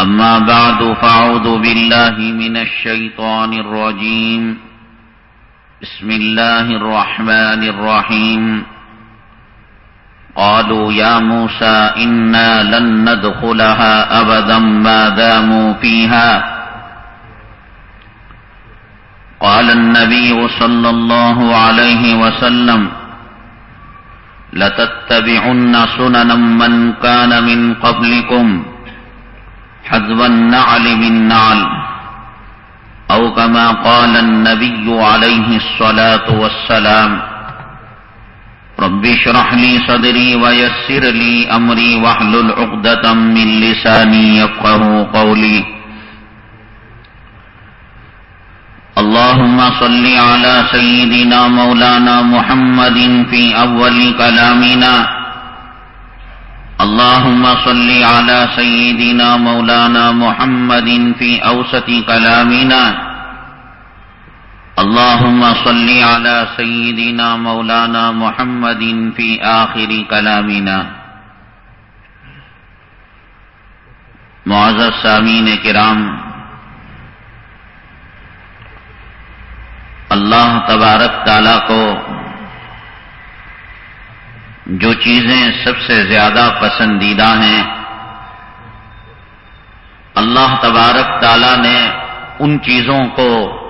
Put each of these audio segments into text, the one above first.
أما بعد فأعوذ بالله من الشيطان الرجيم. بسم الله الرحمن الرحيم. قالوا يا موسى إنا لن ندخلها أبدا ما داموا فيها. قال النبي صلى الله عليه وسلم لتتبعن سننا من كان من قبلكم. حذو النعل بالنعل أو كما قال النبي عليه الصلاة والسلام، رب اشرح لي صدري ويسر لي أمري واحلل عقدة من لساني يفقه قولي. اللهم صل على سيدنا مولانا محمد في أول كلامنا اللهم صل على سيدنا مولانا محمد في أوسط كلامنا. اللهم صل على سيدنا مولانا محمد في آخر كلامنا. معزز سامین کرام، اللہ تبارک تعالی کو جو چیزیں سب سے زیادہ پسندیدہ ہیں۔ اللہ تبارک تعالی نے ان چیزوں کو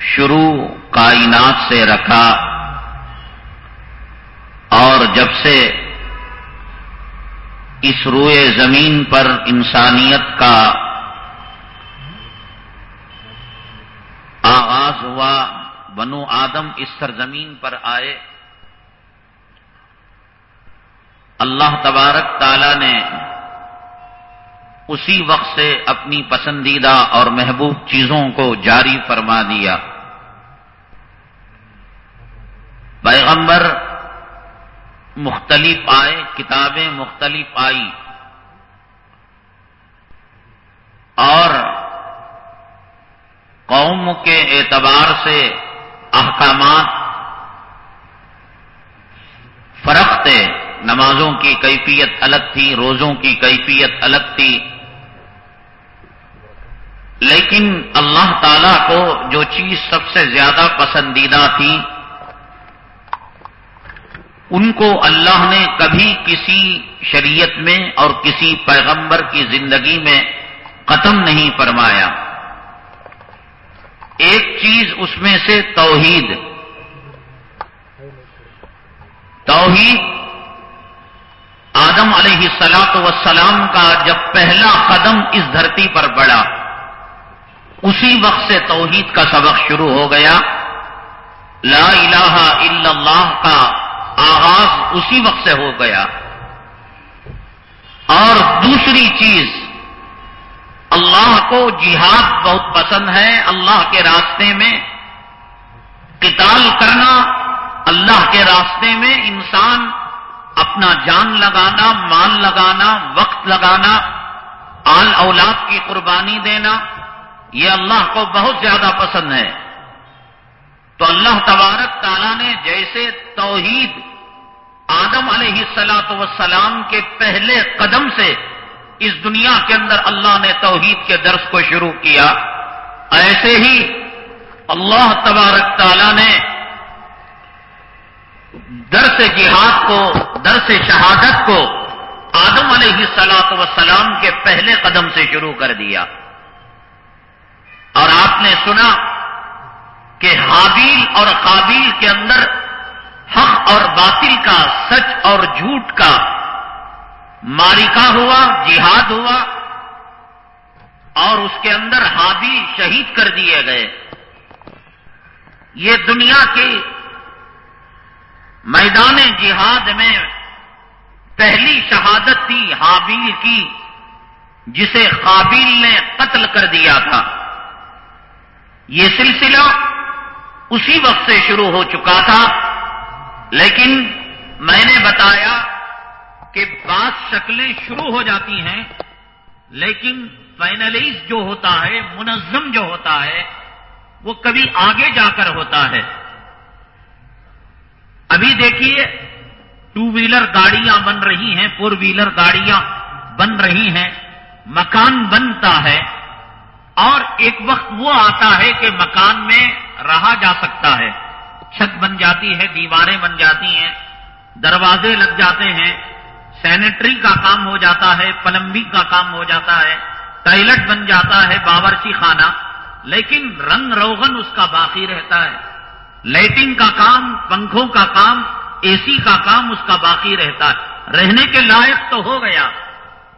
شروع کائنات سے رکھا اور جب سے اس روئے زمین پر انسانیت کا آغاز ہوا، بنو آدم اس سرزمین پر آئے۔ اللہ تبارک تعالی نے اسی وقت سے اپنی پسندیدہ اور محبوب چیزوں کو جاری فرما دیا۔ پیغمبر مختلف آئے، کتابیں مختلف آئی۔ اور قوم کے اعتبار سے احکامات فرق تھے نمازوں کی کیفیت الگ تھی، روزوں کی کیفیت الگ تھی۔ لیکن اللہ تعالی کو جو چیز سب سے زیادہ پسندیدہ تھی، ان کو اللہ نے کبھی کسی شریعت میں اور کسی پیغمبر کی زندگی میں ختم نہیں فرمایا۔ ایک چیز اس میں سے توحید۔ توحید آدم علیہ سلاط وسلام کا جب پہلا قدم اس دھرتی پر بڑھا، اسی وقت سے توحید کا سبق شروع ہو گیا۔ لا الہ الا اللہ کا آغاز اسی وقت سے ہو گیا۔ اور دوسری چیز، اللہ کو جہاد بہت پسند ہے، اللہ کے راستے میں قتال کرنا، اللہ کے راستے میں انسان اپنا جان لگانا، مال لگانا، وقت لگانا، آل اولاد کی قربانی دینا، یہ اللہ کو بہت زیادہ پسند ہے۔ تو اللہ تبارک تعالیٰ نے جیسے توحید آدم علیہ السلاط وسلام کے پہلے قدم سے اس دنیا کے اندر اللہ نے توحید کے درس کو شروع کیا، ایسے ہی اللہ تبارک تعالیٰ نے درس جہاد کو، درس شہادت کو آدم علیہ سلاط وسلام کے پہلے قدم سے شروع کر دیا۔ اور آپ نے سنا کہ حابیل اور قابیل کے اندر حق اور باطل کا، سچ اور جھوٹ کا مارکا ہوا، جہاد ہوا اور اس کے اندر حابیل شہید کر دیے گئے۔ یہ دنیا کے میدان جہاد میں پہلی شہادت تھی، حابیل کی، جسے قابیل نے قتل کر دیا تھا۔ یہ سلسلہ اسی وقت سے شروع ہو چکا تھا، لیکن میں نے بتایا کہ بعض شکلیں شروع ہو جاتی ہیں، لیکن فائنلائز جو ہوتا ہے، منظم جو ہوتا ہے، وہ کبھی آگے جا کر ہوتا ہے۔ ابھی دیکھیے ٹو ویلر گاڑیاں بن رہی ہیں، فور ویلر گاڑیاں بن رہی ہیں، مکان بنتا ہے اور ایک وقت وہ آتا ہے کہ مکان میں رہا جا سکتا ہے۔ چھت بن جاتی ہے، دیواریں بن جاتی ہیں، دروازے لگ جاتے ہیں، سینیٹری کا کام ہو جاتا ہے پلمبنگ کا کام ہو جاتا ہے، ٹائلٹ بن جاتا ہے، باورچی خانہ، لیکن رنگ روغن اس کا باقی رہتا ہے۔ لائٹنگ کا کام، پنکھوں کا کام، اے سی کا کام اس کا باقی رہتا ہے۔ رہنے کے لائق تو ہو گیا،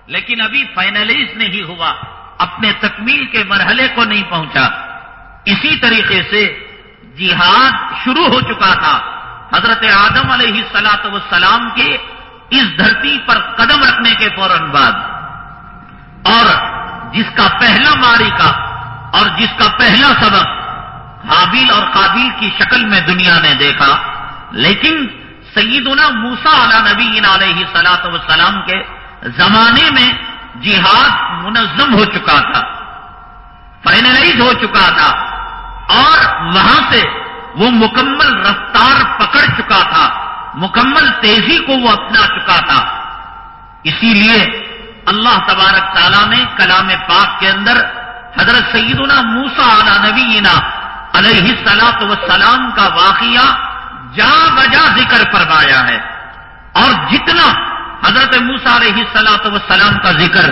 لیکن ابھی فائنلائز نہیں ہوا، اپنے تکمیل کے مرحلے کو نہیں پہنچا۔ اسی طریقے سے جہاد شروع ہو چکا تھا۔ حضرت آدم علیہ سلاط وسلام کے اس دھرتی پر قدم رکھنے کے فوراً بعد۔ اور جس کا پہلا ماری کا، اور جس کا پہلا سبق حابیل اور قابیل کی شکل میں دنیا نے دیکھا، لیکن سیدنا موسا علی نبی علیہ سلاط وسلام کے زمانے میں جہاد منظم ہو چکا تھا، فائنلائز ہو چکا تھا، اور وہاں سے وہ مکمل رفتار پکڑ چکا تھا، مکمل تیزی کو وہ اپنا چکا تھا۔ اسی لیے اللہ تبارک تعالیٰ نے کلام پاک کے اندر حضرت سیدنا موسا علی نبینا علیہ سلاط وسلام کا واقعہ جا بجا ذکر فرمایا ہے اور جتنا حضرت موسا علیہ سلاط وسلام کا ذکر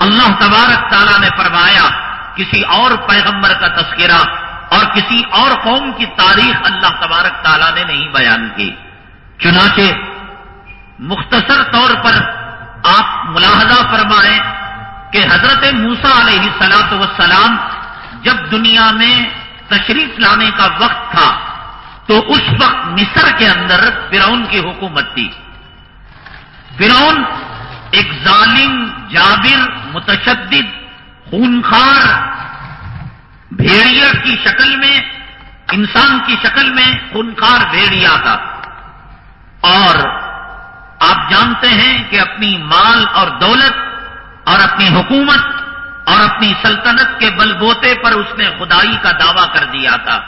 اللہ تبارک تعالیٰ نے فرمایا، کسی اور پیغمبر کا تذکرہ اور کسی اور قوم کی تاریخ اللہ تبارک تعالیٰ نے نہیں بیان کی۔ چنانچہ مختصر طور پر آپ ملاحظہ فرمائیں کہ حضرت موسا علیہ سلاط وسلام جب دنیا میں تشریف لانے کا وقت تھا تو اس وقت مصر کے اندر فرعون کی حکومت تھی۔ فرعون ایک ظالم، جابر، متشدد خونخار بھیڑیا کی شکل میں، انسان کی شکل میں خونخار بھیڑیا تھا۔ اور آپ جانتے ہیں کہ اپنی مال اور دولت اور اپنی حکومت اور اپنی سلطنت کے بل بوتے پر اس نے خدائی کا دعویٰ کر دیا تھا۔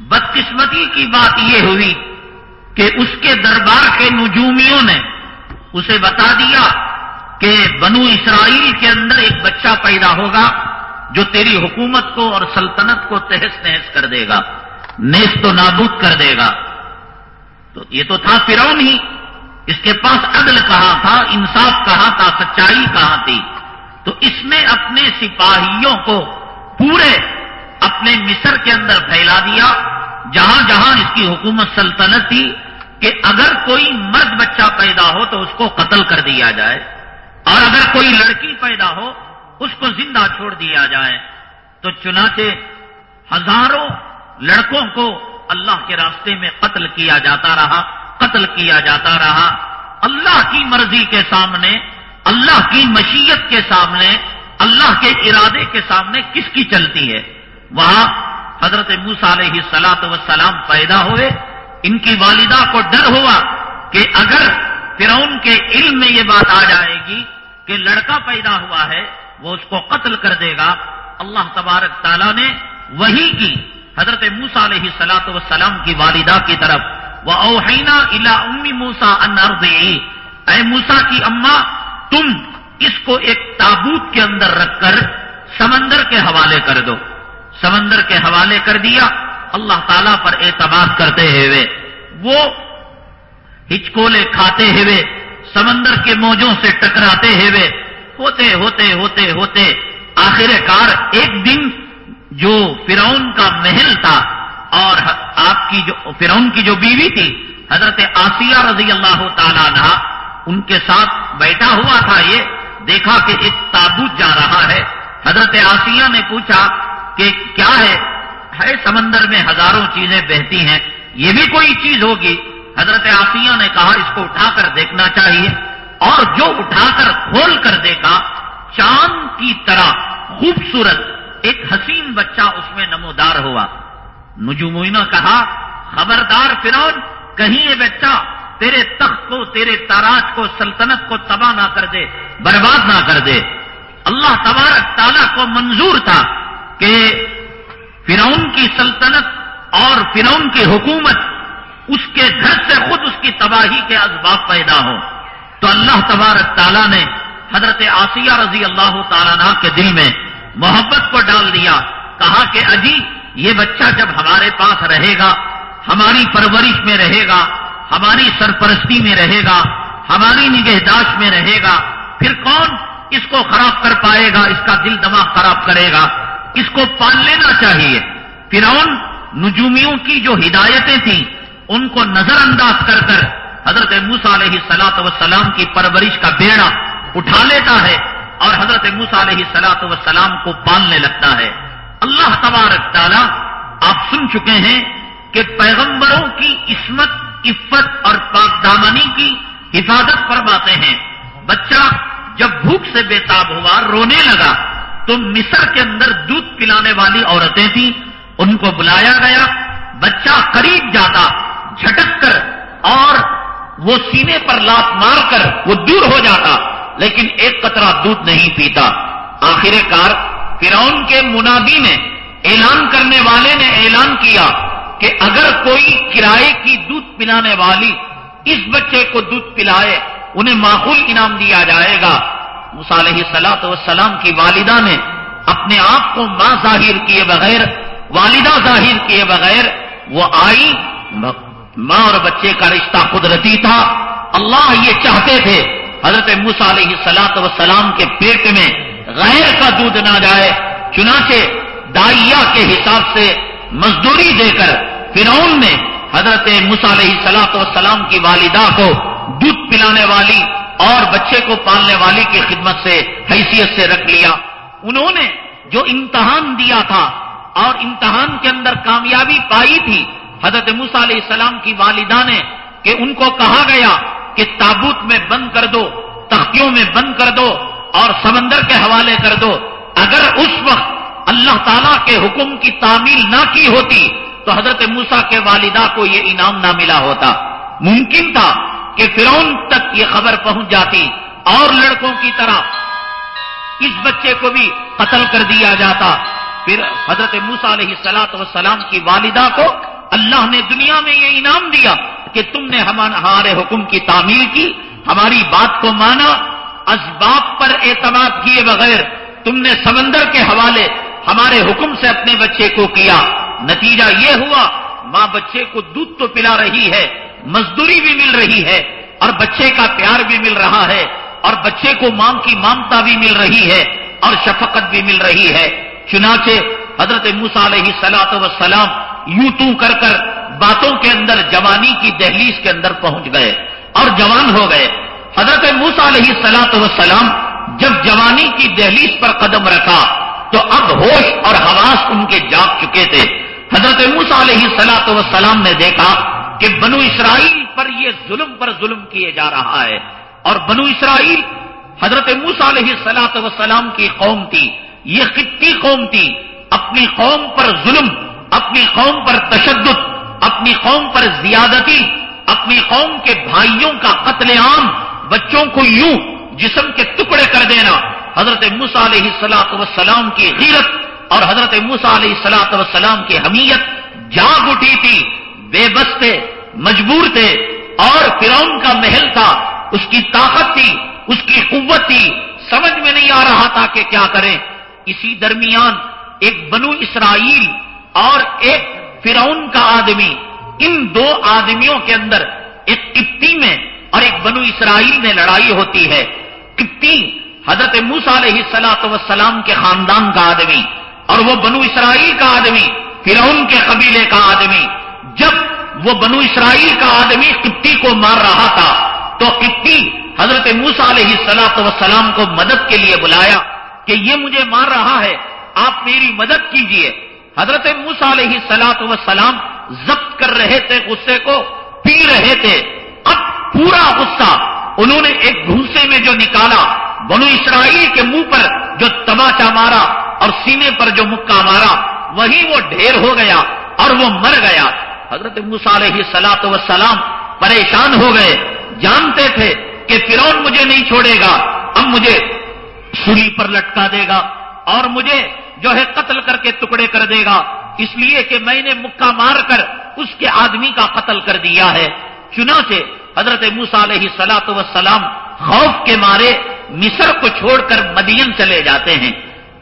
بدقسمتی کی بات یہ ہوئی کہ اس کے دربار کے نجومیوں نے اسے بتا دیا کہ بنو اسرائیل کے اندر ایک بچہ پیدا ہوگا جو تیری حکومت کو اور سلطنت کو تہس نہس کر دے گا نیس تو نابود کر دے گا۔ تو یہ تو تھا فرون ہی۔ اس کے پاس عدل کہاں تھا؟ انصاف کہاں تھا؟ سچائی کہاں تھی؟ تو اس نے اپنے سپاہیوں کو پورے اپنے مصر کے اندر پھیلا دیا۔ جہاں جہاں اس کی حکومت سلطنت تھی کہ اگر کوئی مرد بچہ پیدا ہو تو اس کو قتل کر دیا جائے، اور اگر کوئی لڑکی پیدا ہو اس کو زندہ چھوڑ دیا جائے۔ تو چنانچہ ہزاروں لڑکوں کو اللہ کے راستے میں قتل کیا جاتا رہا۔ قتل کیا جاتا رہا۔ اللہ کی مرضی کے سامنے، اللہ کی مشیت کے سامنے، اللہ کے ارادے کے سامنے کس کی چلتی ہے؟ وہاں حضرت موسا علیہ سلاط وسلام پیدا ہوئے۔ ان کی والدہ کو ڈر ہوا کہ اگر فرعون کے علم میں یہ بات آ جائے گی کہ لڑکا پیدا ہوا ہے، وہ اس کو قتل کر دے گا۔ اللہ تبارک تعالیٰ نے وہی کی۔ حضرت موسا علیہ سلاط وسلام کی والدہ کی طرف وہ اوہینا الا امی موسا انردی اے موسا کی اما، تم اس کو ایک تابوت کے اندر رکھ کر سمندر کے حوالے کر دو۔ سمندر کے حوالے کر دیا۔ اللہ تعالیٰ پر اعتماد کرتے ہوئے، وہ ہچکولے کھاتے ہوئے، سمندر کے موجوں سے ٹکراتے ہوئے، ہوتے ہوتے ہوتے ہوتے آخر کار ایک دن جو فرعون کا محل تھا اور آپ کی جو، فرعون کی جو بیوی تھی، حضرت آسیہ رضی اللہ تعالیٰ عنہ، ان کے ساتھ بیٹھا ہوا تھا یہ، دیکھا کہ ایک تابوت جا رہا ہے۔ حضرت آسیہ نے پوچھا کہ کیا ہے؟ ہے سمندر میں ہزاروں چیزیں بہتی ہیں، یہ بھی کوئی چیز ہوگی؟ حضرت آسیہ نے کہا، اس کو اٹھا کر دیکھنا چاہیے۔ اور جو اٹھا کر کھول کر دیکھا، چاند کی طرح خوبصورت ایک حسین بچہ اس میں نمودار ہوا۔ نجوموئینہ کہا، خبردار فرون کہیں یہ بچہ تیرے تخت کو، تیرے تاراج کو، سلطنت کو تباہ نہ کر دے، برباد نہ کر دے. اللہ تبارک تعالیٰ کو منظور تھا کہ فرعون کی سلطنت اور فرعون کی حکومت اس کے گھر سے خود اس کی تباہی کے اسباب پیدا ہوں۔ تو اللہ تبارک تعالیٰ نے حضرت آسیہ رضی اللہ تعالیٰ کے دل میں محبت کو ڈال دیا، کہا کہ اجی یہ بچہ جب ہمارے پاس رہے گا، ہماری پرورش میں رہے گا، ہماری سرپرستی میں رہے گا، ہماری نگہداشت میں رہے گا، پھر کون اس کو خراب کر پائے گا، اس کا دل دماغ خراب کرے گا؟ اس کو پال لینا چاہیے۔ فرعون نجومیوں کی جو ہدایتیں تھیں، ان کو نظر انداز کر کر حضرت موسا علیہ سلاط وسلام کی پرورش کا بیڑا اٹھا لیتا ہے اور حضرت موسا علیہ سلاط وسلام کو پالنے لگتا ہے۔ اللہ تبارک تعالیٰ آپ سن چکے ہیں کہ پیغمبروں کی عصمت، عفت اور پاک دامنی کی حفاظت فرماتے ہیں۔ بچہ جب بھوک سے بےتاب ہوا، رونے لگا تو مصر کے اندر دودھ پلانے والی عورتیں تھیں، ان کو بلایا گیا۔ بچہ قریب جاتا، جھٹک کر اور وہ سینے پر لات مار کر وہ دور ہو جاتا، لیکن ایک قطرہ دودھ نہیں پیتا۔ آخر کار فرعون کے منادی نے، اعلان کرنے والے نے اعلان کیا کہ اگر کوئی کرائے کی دودھ پلانے والی اس بچے کو دودھ پلائے، انہیں معقول انعام دیا جائے گا۔ مصالح سلاط وسلام کی والدہ نے اپنے آپ کو ماں ظاہر کیے بغیر، والدہ ظاہر کیے بغیر وہ آئی۔ ماں اور بچے کا رشتہ قدرتی تھا۔ اللہ یہ چاہتے تھے۔ حضرت علیہ سلاط وسلام کے پیٹ میں کا دودھ نہ جائے، چنانچہ دائیا کے حساب سے مزدوری دے کر فرعون نے حضرت علیہ سلاط کی والدہ کو دودھ پلانے والی اور بچے کو پالنے والی کی خدمت سے، حیثیت سے رکھ لیا۔ انہوں نے جو امتحان دیا تھا اور امتحان کے اندر کامیابی پائی تھی، حضرت موسا علیہ السلام کی والدہ نے کہ ان کو کہا گیا کہ تابوت میں بند کر دو، تختیوں میں بند کر دو اور سمندر کے حوالے کر دو۔ اگر اس وقت اللہ تعالیٰ کے حکم کی تعمیل نہ کی ہوتی، تو حضرت موسا کے والدہ کو یہ انعام نہ ملا ہوتا۔ ممکن تھا کہ فرون تک یہ خبر پہنچ جاتی اور لڑکوں کی طرح اس بچے کو بھی قتل کر دیا جاتا۔ پھر حضرت موسا علیہ سلاط وسلام کی والدہ کو اللہ نے دنیا میں یہ انعام دیا کہ تم نے ہمارے حکم کی تعمیل کی، ہماری بات کو مانا اسباب پر اعتماد کیے بغیر تم نے سمندر کے حوالے ہمارے حکم سے اپنے بچے کو کیا۔ نتیجہ یہ ہوا، ماں بچے کو دودھ تو پلا رہی ہے، مزدوری بھی مل رہی ہے، اور بچے کا پیار بھی مل رہا ہے، اور بچے کو ماں کی مامتا بھی مل رہی ہے، اور شفقت بھی مل رہی ہے۔ چنانچہ حضرت موسا علیہ سلاط وسلام یوں تو کر کر باتوں کے اندر جوانی کی دہلیز کے اندر پہنچ گئے، اور جوان ہو گئے۔ حضرت موسا علیہ سلاط وسلام جب جوانی کی دہلیز پر قدم رکھا تو اب ہوش اور حواس ان کے جاگ چکے تھے۔ حضرت موسا علیہ سلاط وسلام نے دیکھا کہ بنو اسرائیل پر یہ ظلم پر ظلم کیے جا رہا ہے اور بنو اسرائیل حضرت موسا علیہ سلاط وسلام کی قوم تھی۔ یہ خطی قوم تھی۔ اپنی قوم پر ظلم، اپنی قوم پر تشدد، اپنی قوم پر زیادتی، اپنی قوم کے بھائیوں کا قتل عام بچوں کو یوں جسم کے ٹکڑے کر دینا حضرت موسا علیہ سلاط وسلام کی غیرت اور حضرت موسا علیہ سلاط وسلام کی حمیت جاگ اٹھی تھی، بے بس تھے، مجبور تھے اور فرعون کا محل تھا، اس کی طاقت تھی، اس کی قوت تھی۔ سمجھ میں نہیں آ رہا تھا کہ کیا کریں۔ اسی درمیان ایک بنو اسرائیل اور ایک فرعون کا آدمی، ان دو آدمیوں کے اندر ایک کپتی میں اور ایک بنو اسرائیل میں لڑائی ہوتی ہے۔ کتنی حضرت موسا علیہ سلاۃ وسلام کے خاندان کا آدمی اور وہ بنو اسرائیل کا آدمی، فرعون کے قبیلے کا آدمی۔ جب وہ بنو اسرائیل کا آدمی کپتی کو مار رہا تھا، تو کپتی حضرت موسا علیہ سلاط وسلام کو مدد کے لیے بلایا کہ یہ مجھے مار رہا ہے، آپ میری مدد کیجیے۔ حضرت موسا علیہ سلاط وسلام ضبط کر رہے تھے، غصے کو پی رہے تھے۔ پورا غصہ انہوں نے ایک گھوسے میں جو نکالا، بنو اسرائیل کے منہ پر جو تماچا مارا اور سینے پر جو مکہ مارا وہی وہ ڈھیر ہو گیا اور وہ مر گیا۔ حضرت علیہ سلاط وسلام پریشان ہو گئے۔ جانتے تھے کہ فرون مجھے نہیں چھوڑے گا، اب مجھے سولی پر لٹکا دے گا اور مجھے جو ہے قتل کر کے ٹکڑے کر دے گا۔ اس لیے کہ میں نے مکہ مار کر اس کے آدمی کا قتل کر دیا ہے۔ چنانچہ حضرت موسا علیہ سلاط وسلام خوف کے مارے مصر کو چھوڑ کر مدین چلے جاتے ہیں۔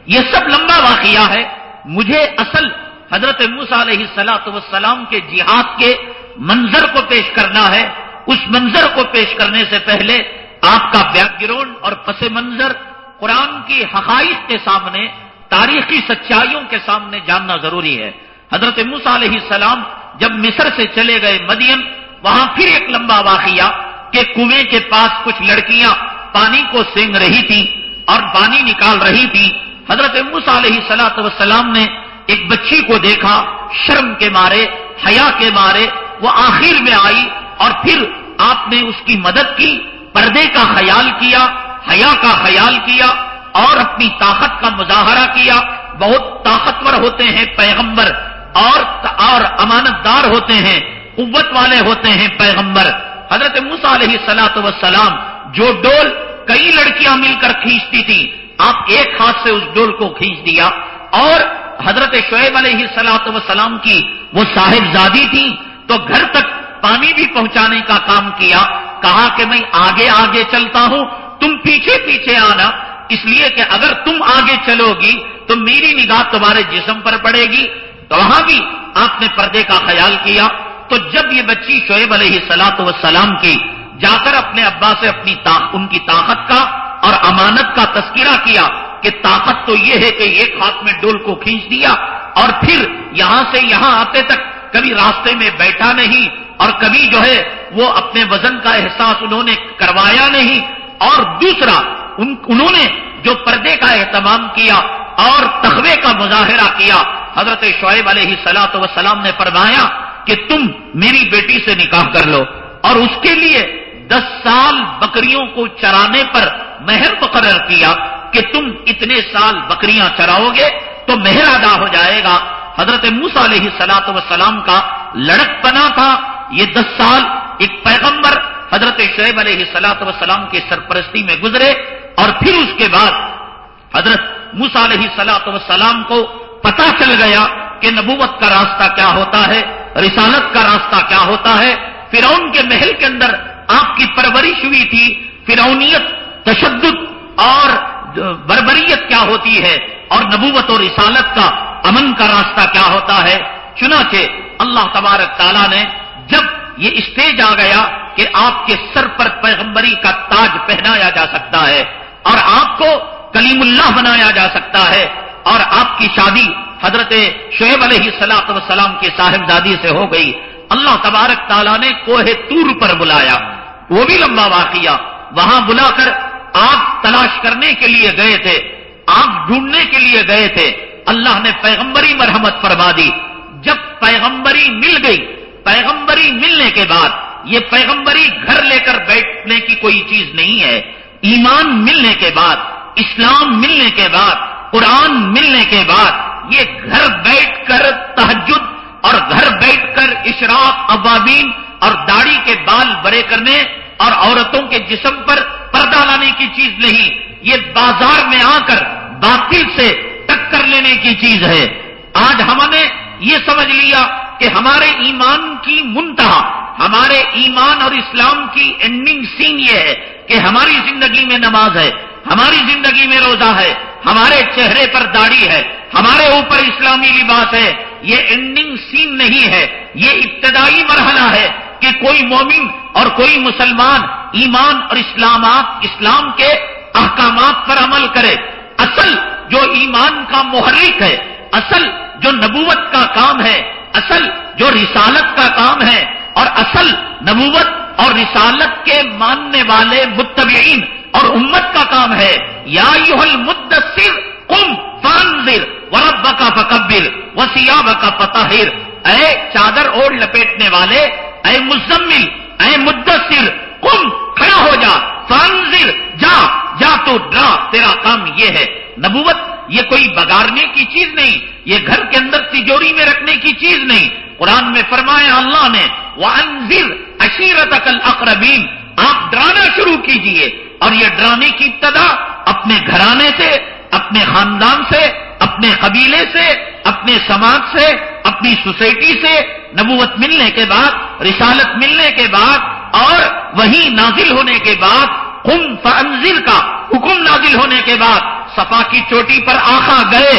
یہ سب لمبا واقعہ ہے۔ مجھے اصل حضرت موسا علیہ سلاط وسلام کے جہاد کے منظر کو پیش کرنا ہے۔ اس منظر کو پیش کرنے سے پہلے آپ کا بیک گراؤنڈ اور پس منظر قرآن کی حقائق کے سامنے، تاریخی سچائیوں کے سامنے جاننا ضروری ہے۔ حضرت موسا علیہ السلام جب مصر سے چلے گئے مدین وہاں پھر ایک لمبا واقعہ کہ کنویں کے پاس کچھ لڑکیاں پانی کو سینگ رہی تھی اور پانی نکال رہی تھی۔ حضرت موسا علیہ سلاۃ وسلام نے ایک بچی کو دیکھا، شرم کے مارے، حیا کے مارے، وہ آخر میں آئی اور پھر آپ نے اس کی مدد کی، پردے کا خیال کیا، حیا کا خیال کیا اور اپنی طاقت کا مظاہرہ کیا۔ بہت طاقتور ہوتے ہیں پیغمبر اور اور امانت دار ہوتے ہیں۔ قوت والے ہوتے ہیں پیغمبر۔ حضرت موسا علیہ سلاۃ وسلام جو ڈول کئی لڑکیاں مل کر کھینچتی تھی، آپ ایک ہاتھ سے اس ڈول کو کھینچ دیا۔ اور حضرت شعیب علیہ سلاۃ وسلام کی وہ صاحب زادی تھی، تو گھر تک پانی بھی پہنچانے کا کام کیا۔ کہا کہ میں آگے آگے چلتا ہوں، تم پیچھے پیچھے آنا۔ اس لیے کہ اگر تم آگے چلو گی تو میری نگاہ تمہارے جسم پر پڑے گی۔ تو وہاں بھی آپ نے پردے کا خیال کیا۔ تو جب یہ بچی شعیب علیہ سلاط وسلام کی جا کر اپنے ابا سے اپنی ان کی طاقت کا اور امانت کا تذکرہ کیا کہ طاقت تو یہ ہے کہ ایک ہاتھ میں ڈول کو کھینچ دیا اور پھر یہاں سے یہاں آتے تک کبھی راستے میں بیٹھا نہیں اور کبھی جو ہے وہ اپنے وزن کا احساس انہوں نے کروایا نہیں اور دوسرا ان، انہوں نے جو پردے کا اہتمام کیا اور تخوے کا مظاہرہ کیا حضرت شعیب علیہ سلاۃ وسلام نے فرمایا کہ تم میری بیٹی سے نکاح کر لو اور اس کے لیے دس سال بکریوں کو چرانے پر مہر مقرر کیا کہ تم اتنے سال بکریاں چراؤ گے تو مہر ادا ہو جائے گا۔ حضرت موسا علیہ سلاط وسلام کا لڑک پنا تھا۔ یہ دس سال ایک پیغمبر حضرت شعیب علیہ سلاط وسلام کی سرپرستی میں گزرے اور پھر اس کے بعد حضرت موسا علیہ سلاط وسلام کو پتا چل گیا کہ نبوت کا راستہ کیا ہوتا ہے۔ رسالت کا راستہ کیا ہوتا ہے؟ فرعون کے محل کے اندر آپ کی پرورش ہوئی تھی فرونیت تشدد اور بربریت کیا ہوتی ہے؟ اور نبوت اور رسالت کا امن کا راستہ کیا ہوتا ہے؟ چنانچہ اللہ تبارک تعالیٰ نے جب یہ اسٹیج آ گیا کہ آپ کے سر پر پیغمبری کا تاج پہنایا جا سکتا ہے اور آپ کو کلیم اللہ بنایا جا سکتا ہے اور آپ کی شادی حضرت شعیب علیہ سلاط وسلام کی صاحبزادی سے ہو گئی۔ اللہ تبارک تعالیٰ نے کوہ تور پر بلایا۔ وہ بھی لمبا واقعہ۔ وہاں بلا کر آگ تلاش کرنے کے لیے گئے تھے۔ آگ ڈھونڈنے کے لیے گئے تھے۔ اللہ نے پیغمبری مرحمت فرما دی۔ جب پیغمبری مل گئی، پیغمبری ملنے کے بعد یہ پیغمبری گھر لے کر بیٹھنے کی کوئی چیز نہیں ہے۔ ایمان ملنے کے بعد، اسلام ملنے کے بعد، قرآن ملنے کے بعد یہ گھر بیٹھ کر تحجد اور گھر بیٹھ کر اشراق، عوامین اور داڑھی کے بال برے کرنے اور عورتوں کے جسم پر پردہ لانے کی چیز نہیں، یہ بازار میں آ کر باطل سے ٹکر لینے کی چیز ہے۔ آج ہم نے یہ سمجھ لیا کہ ہمارے ایمان کی منتہا، ہمارے ایمان اور اسلام کی اینڈنگ سین یہ ہے کہ ہماری زندگی میں نماز ہے، ہماری زندگی میں روزہ ہے، ہمارے چہرے پر داڑھی ہے۔ ہمارے اوپر اسلامی لباس ہے، یہ اینڈنگ سین نہیں ہے، یہ ابتدائی مرحلہ ہے کہ کوئی مومن اور کوئی مسلمان ایمان اور اسلامات، اسلام کے احکامات پر عمل کرے۔ اصل جو ایمان کا محرک ہے، اصل جو نبوت کا کام ہے، اصل جو رسالت کا کام ہے، اور اصل نبوت اور رسالت کے ماننے والے متبعین اور امت کا کام ہے۔ یا مدثر کم فانزر ورب کا فکبر وسیاب کا فتحر اے چادر اوڑھ لپیٹنے والے، اے مزمل، اے مدثر کم کھڑا ہو جا فانزر جا جا تو ڈرا، تیرا کام یہ ہے۔ نبوت، یہ کوئی بگارنے کی چیز نہیں، یہ گھر کے اندر تجوری میں رکھنے کی چیز نہیں۔ قرآن میں فرمایا اللہ نے وہ انضر اشیرت اقل اقربین آپ ڈرانا شروع کیجیے۔ اور یہ ڈرانے کی ابتدا اپنے گھرانے سے، اپنے خاندان سے اپنے قبیلے سے، اپنے سماج سے، اپنی سوسائٹی سے نبوت ملنے کے بعد، رسالت ملنے کے بعد، اور وہی نازل ہونے کے بعد خم فنزل کا حکم نازل ہونے کے بعد، صفا کی چوٹی پر آخا گئے،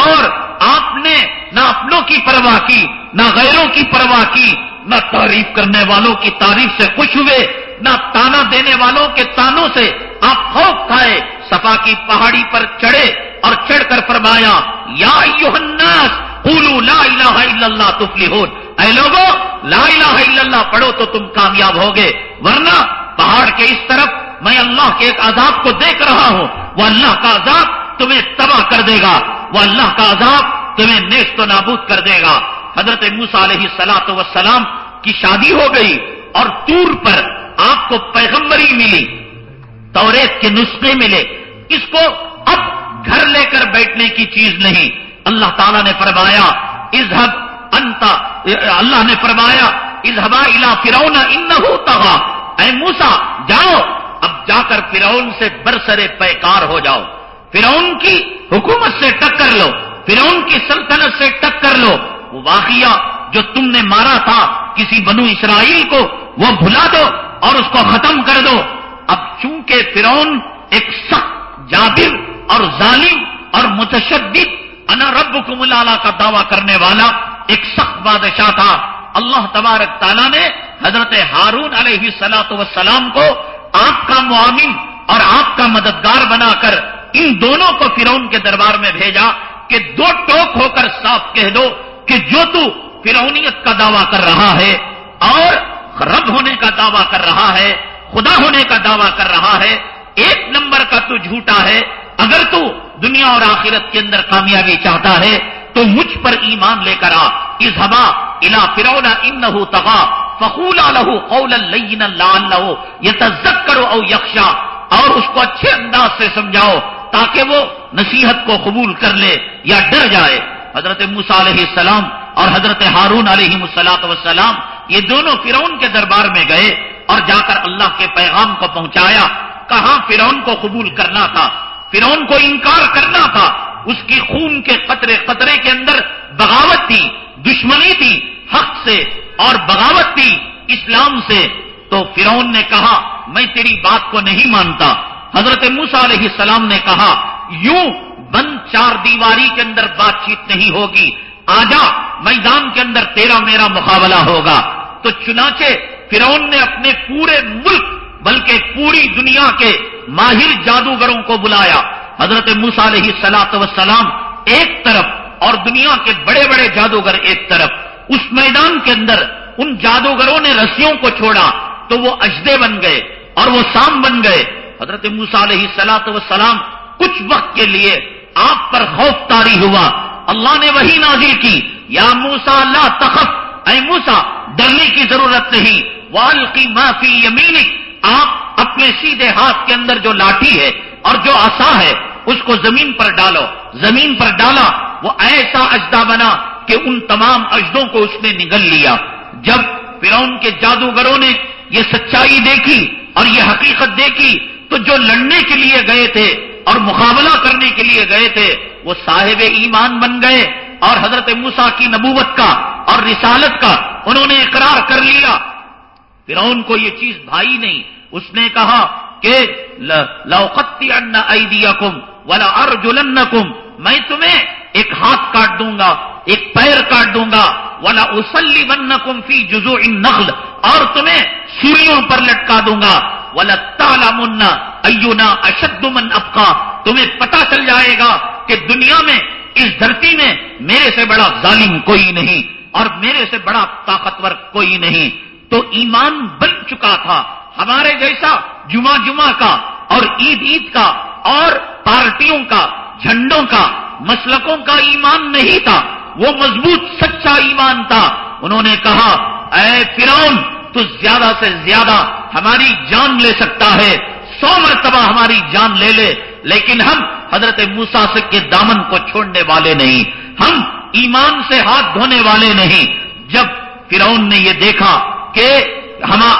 اور آپ نے نہ اپنوں کی پرواہ کی، نہ غیروں کی پرواہ کی، نہ تعریف کرنے والوں کی تعریف سے خوش ہوئے، نہ تانا دینے والوں کے تانوں سے آپ خوف کھائے سفا کی پہاڑی پر چڑھے اور چڑھ کر فرمایا، یا یوحناس قولو لا الہ الا اللہ تفلحون. اے لوگوں لا الہ الا اللہ پڑھو تو تم کامیاب ہوگے، ورنہ پہاڑ کے اس طرف میں اللہ کے ایک عذاب کو دیکھ رہا ہوں۔ وہ اللہ کا عذاب تمہیں تباہ کر دے گا، وہ اللہ کا عذاب تمہیں نیست و نابود کر دے گا۔ حضرت موسا علیہ سلاۃ وسلام کی شادی ہو گئی اور تور پر آپ کو پیغمبری ملی توریت کے نسخے ملے۔ اس کو گھر لے کر بیٹھنے کی چیز نہیں۔ اللہ تعالیٰ نے فرمایا اظہب انتا اللہ نے فرمایا اظہبا الا فرون ان ہوتا اے موسا جاؤ، اب جا کر فرعون سے برسرے پیکار ہو جاؤ۔ فرعون کی حکومت سے ٹکر لو، فرعون کی سلطنت سے ٹکر لو۔ وہ واقعہ جو تم نے مارا تھا کسی بنو اسرائیل کو، وہ بھلا دو اور اس کو ختم کر دو۔ اب چونکہ فرعون ایک سخت جابر اور ظالم اور متشدد، انا رب کو کا دعویٰ کرنے والا ایک سخت بادشاہ تھا۔ اللہ تبارک تعالیٰ نے حضرت ہارون علیہ سلاۃ وسلام کو آپ کا معامن اور آپ کا مددگار بنا کر ان دونوں کو فرعون کے دربار میں بھیجا کہ دو ٹوک ہو کر صاف کہہ دو کہ جو تو فرونیت کا دعویٰ کر رہا ہے اور رب ہونے کا دعویٰ کر رہا ہے، خدا ہونے کا دعویٰ کر رہا ہے، ایک نمبر کا تو جھوٹا ہے اگر تو دنیا اور آخرت کے اندر کامیابی چاہتا ہے، تو مجھ پر ایمان لے کر آ۔ اس ہوا الا فرونا ان تغا فقول لہو قول لہو یہ تزک کرو او یکشا اور اس کو اچھے انداز سے سمجھاؤ تاکہ وہ نصیحت کو قبول کر لے یا ڈر جائے۔ حضرت موسا علیہ السلام اور حضرت ہارون علیہ مسلاط وسلام یہ دونوں فرعون کے دربار میں گئے اور جا کر اللہ کے پیغام کو پہنچایا۔ کہاں فرعون کو قبول کرنا تھا؟ فرعون کو انکار کرنا تھا، اس کی خون کے قطرے قطرے کے اندر بغاوت تھی، دشمنی تھی، حق سے اور بغاوت تھی، اسلام سے۔ تو فرعون نے کہا، میں تیری بات کو نہیں مانتا۔ حضرت موسا علیہ السلام نے کہا، یوں بند چار دیواری کے اندر بات چیت نہیں ہوگی، آجا میدان کے اندر تیرا میرا مقابلہ ہوگا۔ تو چنانچہ فرون نے اپنے پورے ملک، بلکہ پوری دنیا کے ماہر جادوگروں کو بلایا۔ حضرت موسا علیہ سلاط وسلام ایک طرف اور دنیا کے بڑے بڑے جادوگر ایک طرف۔ اس میدان کے اندر ان جادوگروں نے رسیوں کو چھوڑا تو وہ اجدے بن گئے اور وہ سام بن گئے۔ حضرت موسا علیہ سلاط وسلام کچھ وقت کے لیے آپ پر خوف تاری ہوا۔ اللہ نے وہی نازل کی۔ یا موسا لا تخف۔ اے موسا ڈرنے کی ضرورت نہیں۔ وال کی معافی یمینک آپ اپنے سیدھے ہاتھ کے اندر جو لاٹھی ہے اور جو آسا ہے، اس کو زمین پر ڈالو۔ زمین پر ڈالا، وہ ایسا اجدا بنا کہ ان تمام اجدوں کو اس نے نگل لیا۔ جب فرون کے جادوگروں نے یہ سچائی دیکھی اور یہ حقیقت دیکھی، تو جو لڑنے کے لیے گئے تھے اور مقابلہ کرنے کے لیے گئے تھے، وہ صاحب ایمان بن گئے اور حضرت موسا کی نبوت کا اور رسالت کا انہوں نے اقرار کر لیا۔ پھر ان کو یہ چیز بھائی نہیں۔ اس نے کہا کہ لوقتی ان کم ولا ارجن میں تمہیں ایک ہاتھ کاٹ دوں گا، ایک پیر کاٹ دوں گا۔ والا اسلی ون کمفی جزو ان اور تمہیں سوریوں پر لٹکا دوں گا۔ والا تالا منا ایونا اشد من افقا تمہیں پتا چل جائے گا کہ دنیا میں اس دھرتی میں میرے سے بڑا ظالم کوئی نہیں اور میرے سے بڑا طاقتور کوئی نہیں۔ تو ایمان بن چکا تھا ہمارے جیسا جمعہ جمعہ کا اور عید عید کا اور پارٹیوں کا، جھنڈوں کا، مسلکوں کا ایمان نہیں تھا۔ وہ مضبوط سچا ایمان تھا۔ انہوں نے کہا، اے فرون تو زیادہ سے زیادہ ہماری جان لے سکتا ہے۔ سو مرتبہ ہماری جان لے لے، لیکن ہم حضرت موسا کے دامن کو چھوڑنے والے نہیں۔ ہم ایمان سے ہاتھ دھونے والے نہیں۔ جب فرون نے یہ دیکھا کہ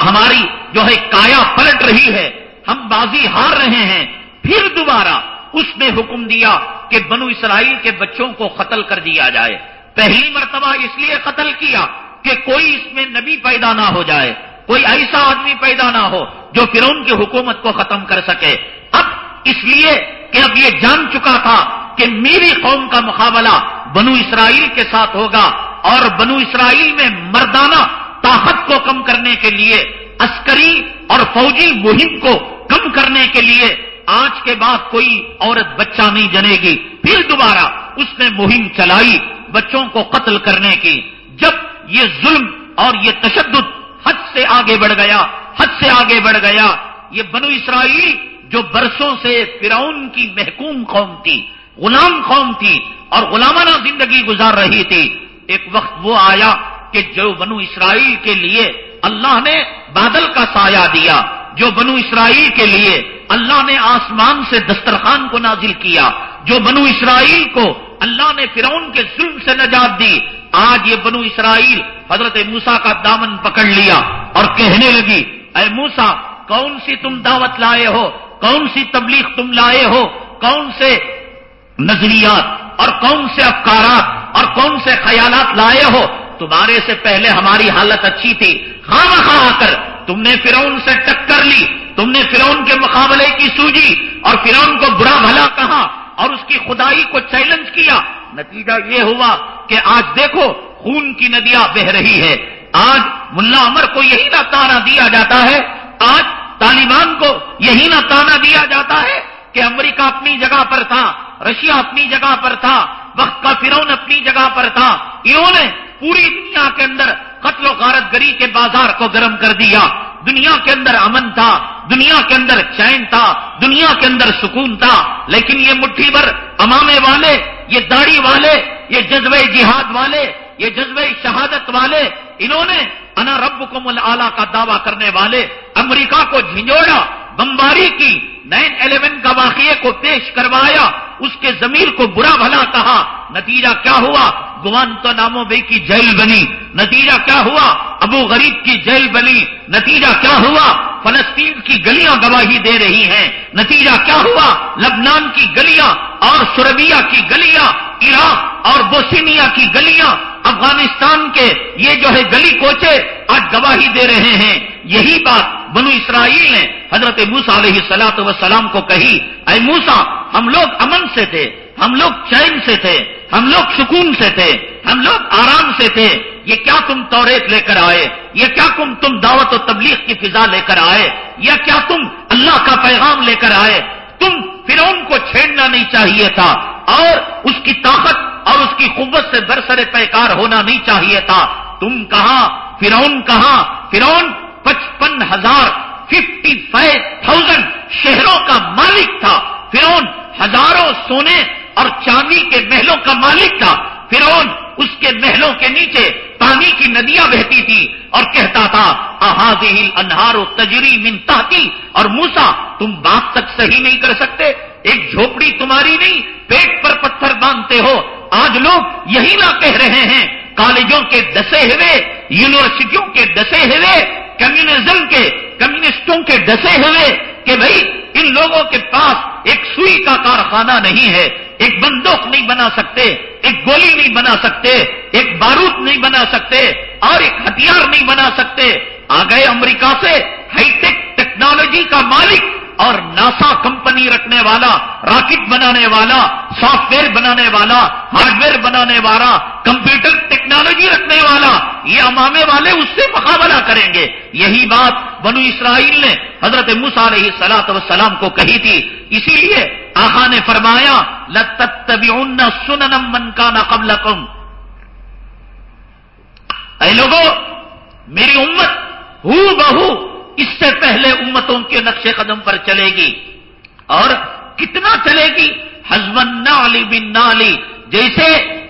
ہماری جو ہے کایا پلٹ رہی ہے، ہم بازی ہار رہے ہیں، پھر دوبارہ اس نے حکم دیا کہ بنو اسرائیل کے بچوں کو قتل کر دیا جائے۔ پہلی مرتبہ اس لیے قتل کیا کہ کوئی اس میں نبی پیدا نہ ہو جائے، کوئی ایسا آدمی پیدا نہ ہو جو فرون کی حکومت کو ختم کر سکے۔ اب اس لیے کہ اب یہ جان چکا تھا کہ میری قوم کا مقابلہ بنو اسرائیل کے ساتھ ہوگا اور بنو اسرائیل میں مردانہ طاقت کو کم کرنے کے لیے، عسکری اور فوجی مہم کو کم کرنے کے لیے آج کے بعد کوئی عورت بچہ نہیں جنے گی۔ پھر دوبارہ اس نے مہم چلائی بچوں کو قتل کرنے کی۔ جب یہ ظلم اور یہ تشدد حد سے آگے بڑھ گیا، حد سے آگے بڑھ گیا، یہ بنو اسرائیل جو برسوں سے فرعون کی محکوم قوم تھی، غلام قوم تھی اور غلامانہ زندگی گزار رہی تھی، ایک وقت وہ آیا کہ جو بنو اسرائیل کے لیے اللہ نے بادل کا سایہ دیا، جو بنو اسرائیل کے لیے اللہ نے آسمان سے دسترخوان کو نازل کیا، جو بنو اسرائیل کو اللہ نے فرعون کے ظلم سے نجات دی، آج یہ بنو اسرائیل حضرت موسا کا دامن پکڑ لیا اور کہنے لگی، اے موسا کون سی تم دعوت لائے ہو؟ کون سی تبلیغ تم لائے ہو؟ کون سے نظریات اور کون سے افکارات اور کون سے خیالات لائے ہو؟ تمہارے سے پہلے ہماری حالت اچھی تھی۔ خواہ خواہ کر، تم نے فرعون سے ٹکر لی۔ تم نے فرعون کے مقابلے کی سوجی اور فرعون کو برا بھلا کہا اور اس کی خدائی کو چیلنج کیا۔ نتیجہ یہ ہوا کہ آج دیکھو، خون کی ندیاں بہ رہی ہے آج ملا عمر کو یہی نہ تانا دیا جاتا ہے۔ آج طالبان کو یہی نہ تانا دیا جاتا ہے کہ امریکہ اپنی جگہ پر تھا، رشیا اپنی جگہ پر تھا، وقت کا فرون اپنی جگہ پر تھا۔ انہوں نے پوری دنیا کے اندر قتل و غارت گری کے بازار کو گرم کر دیا۔ دنیا کے اندر امن تھا، دنیا کے اندر چین تھا، دنیا کے اندر سکون تھا۔ لیکن یہ مٹھی بھر امامے والے، یہ داڑھی والے، یہ جذبہ جہاد والے، یہ جذبہ شہادت والے، انہوں نے انا رب کو مل کا دعویٰ کرنے والے، امریکہ کو جھنجوڑا بمباری کی نائن الیون کا واقعے کو پیش کروایا، اس کے ضمیر کو برا بھلا کہا۔ نتیجہ کیا ہوا؟ گوانتو نامو بے کی جیل بنی۔ نتیجہ کیا ہوا؟ ابو غریب کی جیل بنی۔ نتیجہ کیا ہوا؟ فلسطین کی گلیاں گواہی دے رہی ہیں۔ نتیجہ کیا ہوا؟ لبنان کی گلیاں اور سربیا کی گلیاں، عراق اور بوسینیا کی گلیاں۔ افغانستان کے یہ جو ہے گلی کوچے، آج گواہی دے رہے ہیں۔ یہی بات بنو اسرائیل نے حضرت موسا علیہ سلاط وسلام کو کہی، اے موسا ہم لوگ امن سے تھے، ہم لوگ چین سے تھے، ہم لوگ سکون سے تھے، ہم لوگ آرام سے تھے، یہ کیا تم توریت لے کر آئے؟ یہ کیا تم تم دعوت و تبلیغ کی فضا لے کر آئے؟ یا کیا تم اللہ کا پیغام لے کر آئے؟ تم فرون کو چھیڑنا نہیں چاہیے تھا اور اس کی طاقت اور اس کی قوت سے برسر پیکار ہونا نہیں چاہیے تھا۔ تم کہاں؟ فرون کہاں؟ فرون پچپن ہزار ففٹی فائیو تھاؤزینڈ شہروں کا مالک تھا۔ فرون ہزاروں سونے اور چاندی کے محلوں کا مالک تھا۔ فرون اس کے محلوں کے نیچے پانی کی ندیاں بہتی تھی اور کہتا تھا احاظ انہار و تجری منتا اور موسا تم بات تک صحیح نہیں کر سکتے، ایک جھوپڑی تمہاری نہیں، پیٹ پر پتھر باندھتے ہو۔ آج لوگ یہی نہ کہہ رہے ہیں، کالجوں کے دسے ہوئے، یونیورسٹیوں کے دسے ہوئے کمیونزم کے کمیونسٹوں کے ڈسے ہوئے کہ بھائی ان لوگوں کے پاس ایک سوئی کا کارخانہ نہیں ہے، ایک بندوق نہیں بنا سکتے، ایک گولی نہیں بنا سکتے، ایک بارود نہیں بنا سکتے اور ایک ہتھیار نہیں بنا سکتے۔ آ گئے امریکہ سے ہائی ٹیک ٹیکنالوجی کا مالک اور ناسا کمپنی رکھنے والا، راکٹ بنانے والا، سافٹ ویئر بنانے والا، ہارڈ ویئر بنانے والا، کمپیوٹر ٹیکنالوجی رکھنے والا، یہ امامے والے اس سے مقابلہ کریں گے۔ یہی بات بنو اسرائیل نے حضرت علیہ سلاط وسلام کو کہی تھی۔ اسی لیے آخا نے فرمایا سننم من کا نہ قبل اے لوگو، میری امت ہو بہو اس سے پہلے امتوں کے نقش قدم پر چلے گی اور کتنا چلے گی؟ ہزبن نالی بن نالی۔ جیسے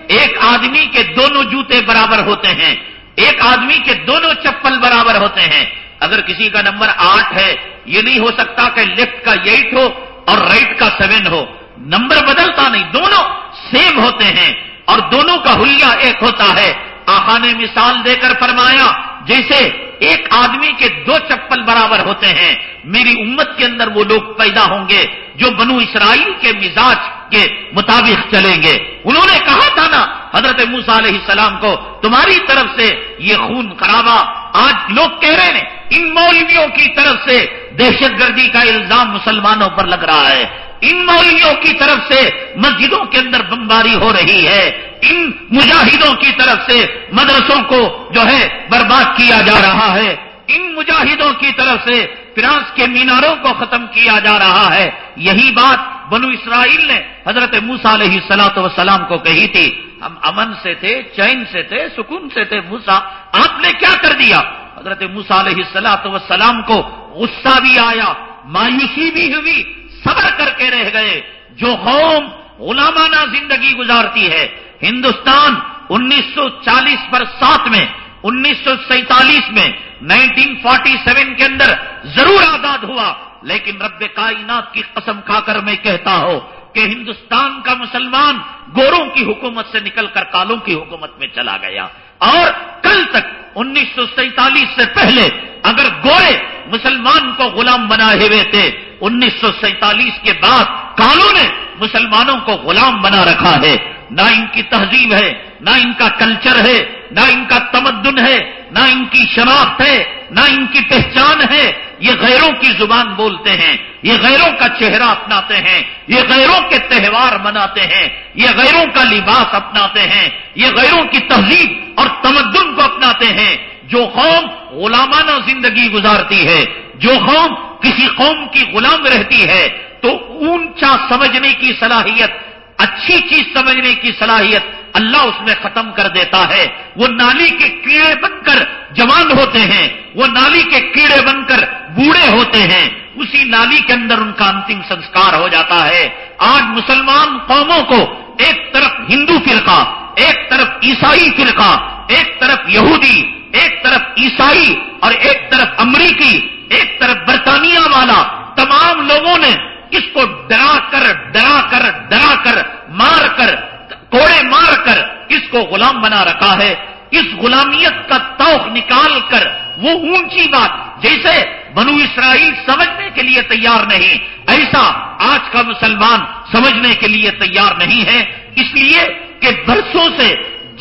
ایک آدمی کے دونوں جوتے برابر ہوتے ہیں، ایک آدمی کے دونوں چپل برابر ہوتے ہیں۔ اگر کسی کا نمبر آٹھ ہے، یہ نہیں ہو سکتا کہ لیفٹ کا ایٹ ہو اور رائٹ کا سیون ہو۔ نمبر بدلتا نہیں، دونوں سیم ہوتے ہیں اور دونوں کا ہولیا ایک ہوتا ہے۔ آخا نے مثال دے کر فرمایا، جیسے ایک آدمی کے دو چپل برابر ہوتے ہیں۔ میری امت کے اندر وہ لوگ پیدا ہوں گے جو بنو اسرائیل کے مزاج کے مطابق چلیں گے۔ انہوں نے کہا تھا نا، حضرت موسا علیہ السلام کو، تمہاری طرف سے یہ خون خرابہ آج لوگ کہہ رہے ہیں، ان مولویوں کی طرف سے دہشت گردی کا الزام مسلمانوں پر لگ رہا ہے۔ ان مولویوں کی طرف سے مسجدوں کے اندر بمباری ہو رہی ہے۔ ان مجاہدوں کی طرف سے مدرسوں کو جو ہے برباد کیا جا رہا ہے۔ ان مجاہدوں کی طرف سے فرانس کے میناروں کو ختم کیا جا رہا ہے۔ یہی بات بنو اسرائیل نے حضرت موسا علیہ سلاۃ وسلام کو کہی تھی، ہم امن سے تھے، چین سے تھے، سکون سے تھے موسا آپ نے کیا کر دیا؟ حضرت موسا علیہ سلاۃ وسلام کو غصہ بھی آیا، مایوسی بھی ہوئی، صبر کر کے رہ گئے۔ جو قوم غلامانہ زندگی گزارتی ہے، ہندوستان انیس سو چالیس پر سات میں، انیس سو سینتالیس میں، نائنٹین فورٹی سیون کے اندر ضرور آزاد ہوا۔ لیکن رب کائنات کی قسم کھا کر میں کہتا ہوں کہ ہندوستان کا مسلمان گوروں کی حکومت سے نکل کر کالوں کی حکومت میں چلا گیا۔ اور کل تک انیس سو سینتالیس سے پہلے اگر گورے مسلمان کو غلام بنائے ہوئے تھے، انیس سو سینتالیس کے بعد کالوں نے مسلمانوں کو غلام بنا رکھا ہے۔ نہ ان کی تہذیب ہے، نہ ان کا کلچر ہے، نہ ان کا تمدن ہے، نہ ان کی شناخت ہے، نہ ان کی پہچان ہے یہ غیروں کی زبان بولتے ہیں، یہ غیروں کا چہرہ اپناتے ہیں، یہ غیروں کے تہوار مناتے ہیں، یہ غیروں کا لباس اپناتے ہیں، یہ غیروں کی تہذیب اور تمدن کو اپناتے ہیں۔ جو قوم غلامانہ زندگی گزارتی ہے، جو قوم کسی قوم کی غلام رہتی ہے، تو اونچا سمجھنے کی صلاحیت، اچھی چیز سمجھنے کی صلاحیت اللہ اس میں ختم کر دیتا ہے۔ وہ نالی کے کیڑے بن کر جوان ہوتے ہیں۔ وہ نالی کے کیڑے بن کر بوڑھے ہوتے ہیں۔ اسی نالی کے اندر ان کا انتم سنسکار ہو جاتا ہے۔ آج مسلمان قوموں کو ایک طرف ہندو فرقہ، ایک طرف عیسائی فرقہ، ایک طرف یہودی، ایک طرف عیسائی اور ایک طرف امریکی، ایک طرف برطانیہ والا، تمام لوگوں نے اس کو ڈرا کر ڈرا کر ڈرا کر، مار کر کوڑے مار کر اس کو غلام بنا رکھا ہے، اس غلامیت کا توق نکال کر وہ اونچی بات جیسے بنو اسرائیل سمجھنے کے لیے تیار نہیں، ایسا آج کا مسلمان سمجھنے کے لیے تیار نہیں ہے۔ اس لیے کہ برسوں سے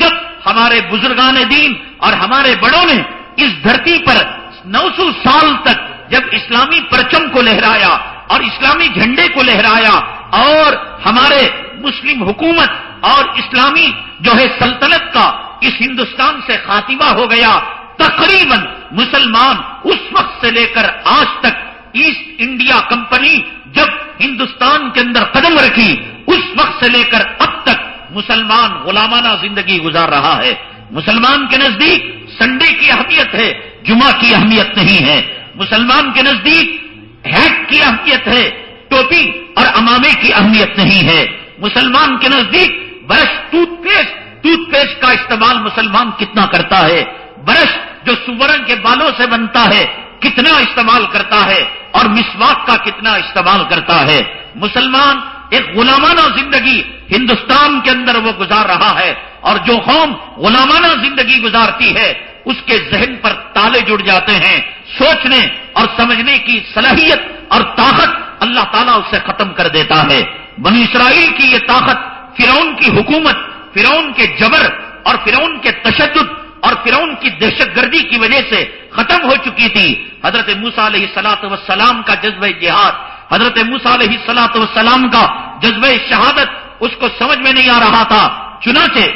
جب ہمارے بزرگان دین اور ہمارے بڑوں نے اس دھرتی پر نو سو سال تک جب اسلامی پرچم کو لہرایا اور اسلامی جھنڈے کو لہرایا اور ہمارے مسلم حکومت اور اسلامی جو ہے سلطنت کا اس ہندوستان سے خاتمہ ہو گیا، تقریباً مسلمان اس وقت سے لے کر آج تک ایسٹ انڈیا کمپنی جب ہندوستان کے اندر قدم رکھی، اس وقت سے لے کر اب تک مسلمان غلامانہ زندگی گزار رہا ہے۔ مسلمان کے نزدیک سنڈے کی اہمیت ہے، جمعہ کی اہمیت نہیں ہے۔ مسلمان کے نزدیک ہیٹ کی اہمیت ہے، ٹوپی اور امامے کی اہمیت نہیں ہے۔ مسلمان کے نزدیک brush toothpaste toothpaste کا استعمال مسلمان کتنا کرتا ہے؟ برش جو سورن کے بالوں سے بنتا ہے، کتنا استعمال کرتا ہے؟ اور مسواک کا کتنا استعمال کرتا ہے؟ مسلمان ایک غلامانہ زندگی ہندوستان کے اندر وہ گزار رہا ہے، اور جو قوم غلامانہ زندگی گزارتی ہے، اس کے ذہن پر تالے جڑ جاتے ہیں۔ سوچنے اور سمجھنے کی صلاحیت اور طاقت اللہ تعالیٰ اسے ختم کر دیتا ہے۔ بنی اسرائیل کی یہ طاقت، فرعون کی حکومت، فرعون کے جبر اور فرعون کے تشدد اور فرعون کی دہشت گردی کی وجہ سے ختم ہو چکی تھی۔ حضرت موسا علیہ سلاط وسلام کا جذبہ جہاد، حضرت موسا علیہ سلاۃ کا جذبہ شہادت، اس کو سمجھ میں نہیں آ رہا تھا۔ چنانچہ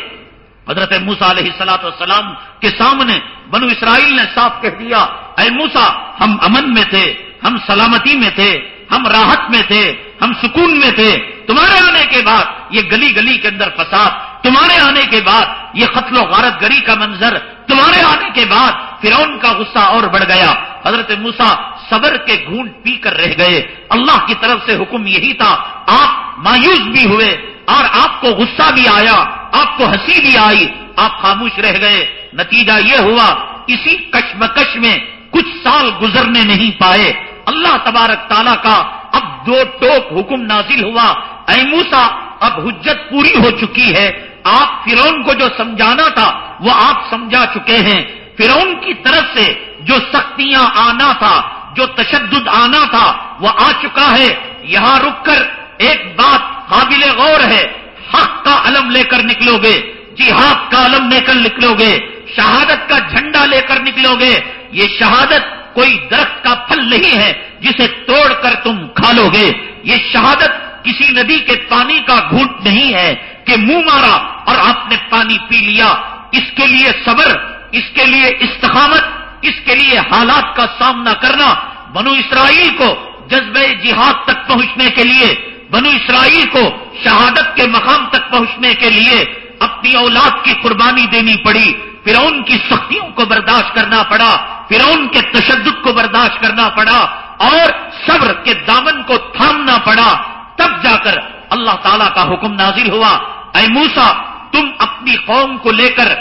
حضرت موسا علیہ سلاۃ والسلام کے سامنے بنو اسرائیل نے صاف کہہ دیا، اے موسا ہم امن میں تھے، ہم سلامتی میں تھے ہم راحت میں تھے، ہم سکون میں تھے۔ تمہارے آنے کے بعد یہ گلی گلی کے اندر فساد، تمہارے آنے کے بعد یہ قتل و غارت گری کا منظر، تمہارے آنے کے بعد فرعون کا غصہ اور بڑھ گیا۔ حضرت موسا صبر کے گھونٹ پی کر رہ گئے۔ اللہ کی طرف سے حکم یہی تھا، آپ مایوس بھی ہوئے اور آپ کو غصہ بھی آیا، آپ کو ہنسی بھی آئی، آپ خاموش رہ گئے۔ نتیجہ یہ ہوا، اسی کشمکش میں کچھ سال گزرنے نہیں پائے۔ اللہ تبارک تعالیٰ کا اب دو ٹوک حکم نازل ہوا۔ اے موسا اب حجت پوری ہو چکی ہے۔ آپ فرون کو جو سمجھانا تھا، وہ آپ سمجھا چکے ہیں۔ فرون کی طرف سے جو سختیاں آنا تھا، جو تشدد آنا تھا، وہ آ چکا ہے۔ یہاں رک کر ایک بات قابل غور ہے۔ حق کا علم لے کر نکلو گے۔ جہاد کا علم لے کر نکلو گے۔ شہادت کا جھنڈا لے کر نکلو گے۔ یہ شہادت کوئی درخت کا پھل نہیں ہے جسے توڑ کر تم کھا لو گے۔ یہ شہادت کسی ندی کے پانی کا گھونٹ نہیں ہے کہ منہ مارا اور آپ نے پانی پی لیا۔ اس کے لیے صبر، اس کے لیے استقامت، اس کے لیے حالات کا سامنا کرنا۔ بنو اسرائیل کو جذبہ جہاد تک پہنچنے کے لیے، بنو اسرائیل کو شہادت کے مقام تک پہنچنے کے لیے اپنی اولاد کی قربانی دینی پڑی۔ فرعون کی سختیوں کو برداشت کرنا پڑا، فرعون کے تشدد کو برداشت کرنا پڑا اور صبر کے دامن کو تھامنا پڑا۔ تب جا کر اللہ تعالی کا حکم نازل ہوا۔ اے موسا تم اپنی قوم کو لے کر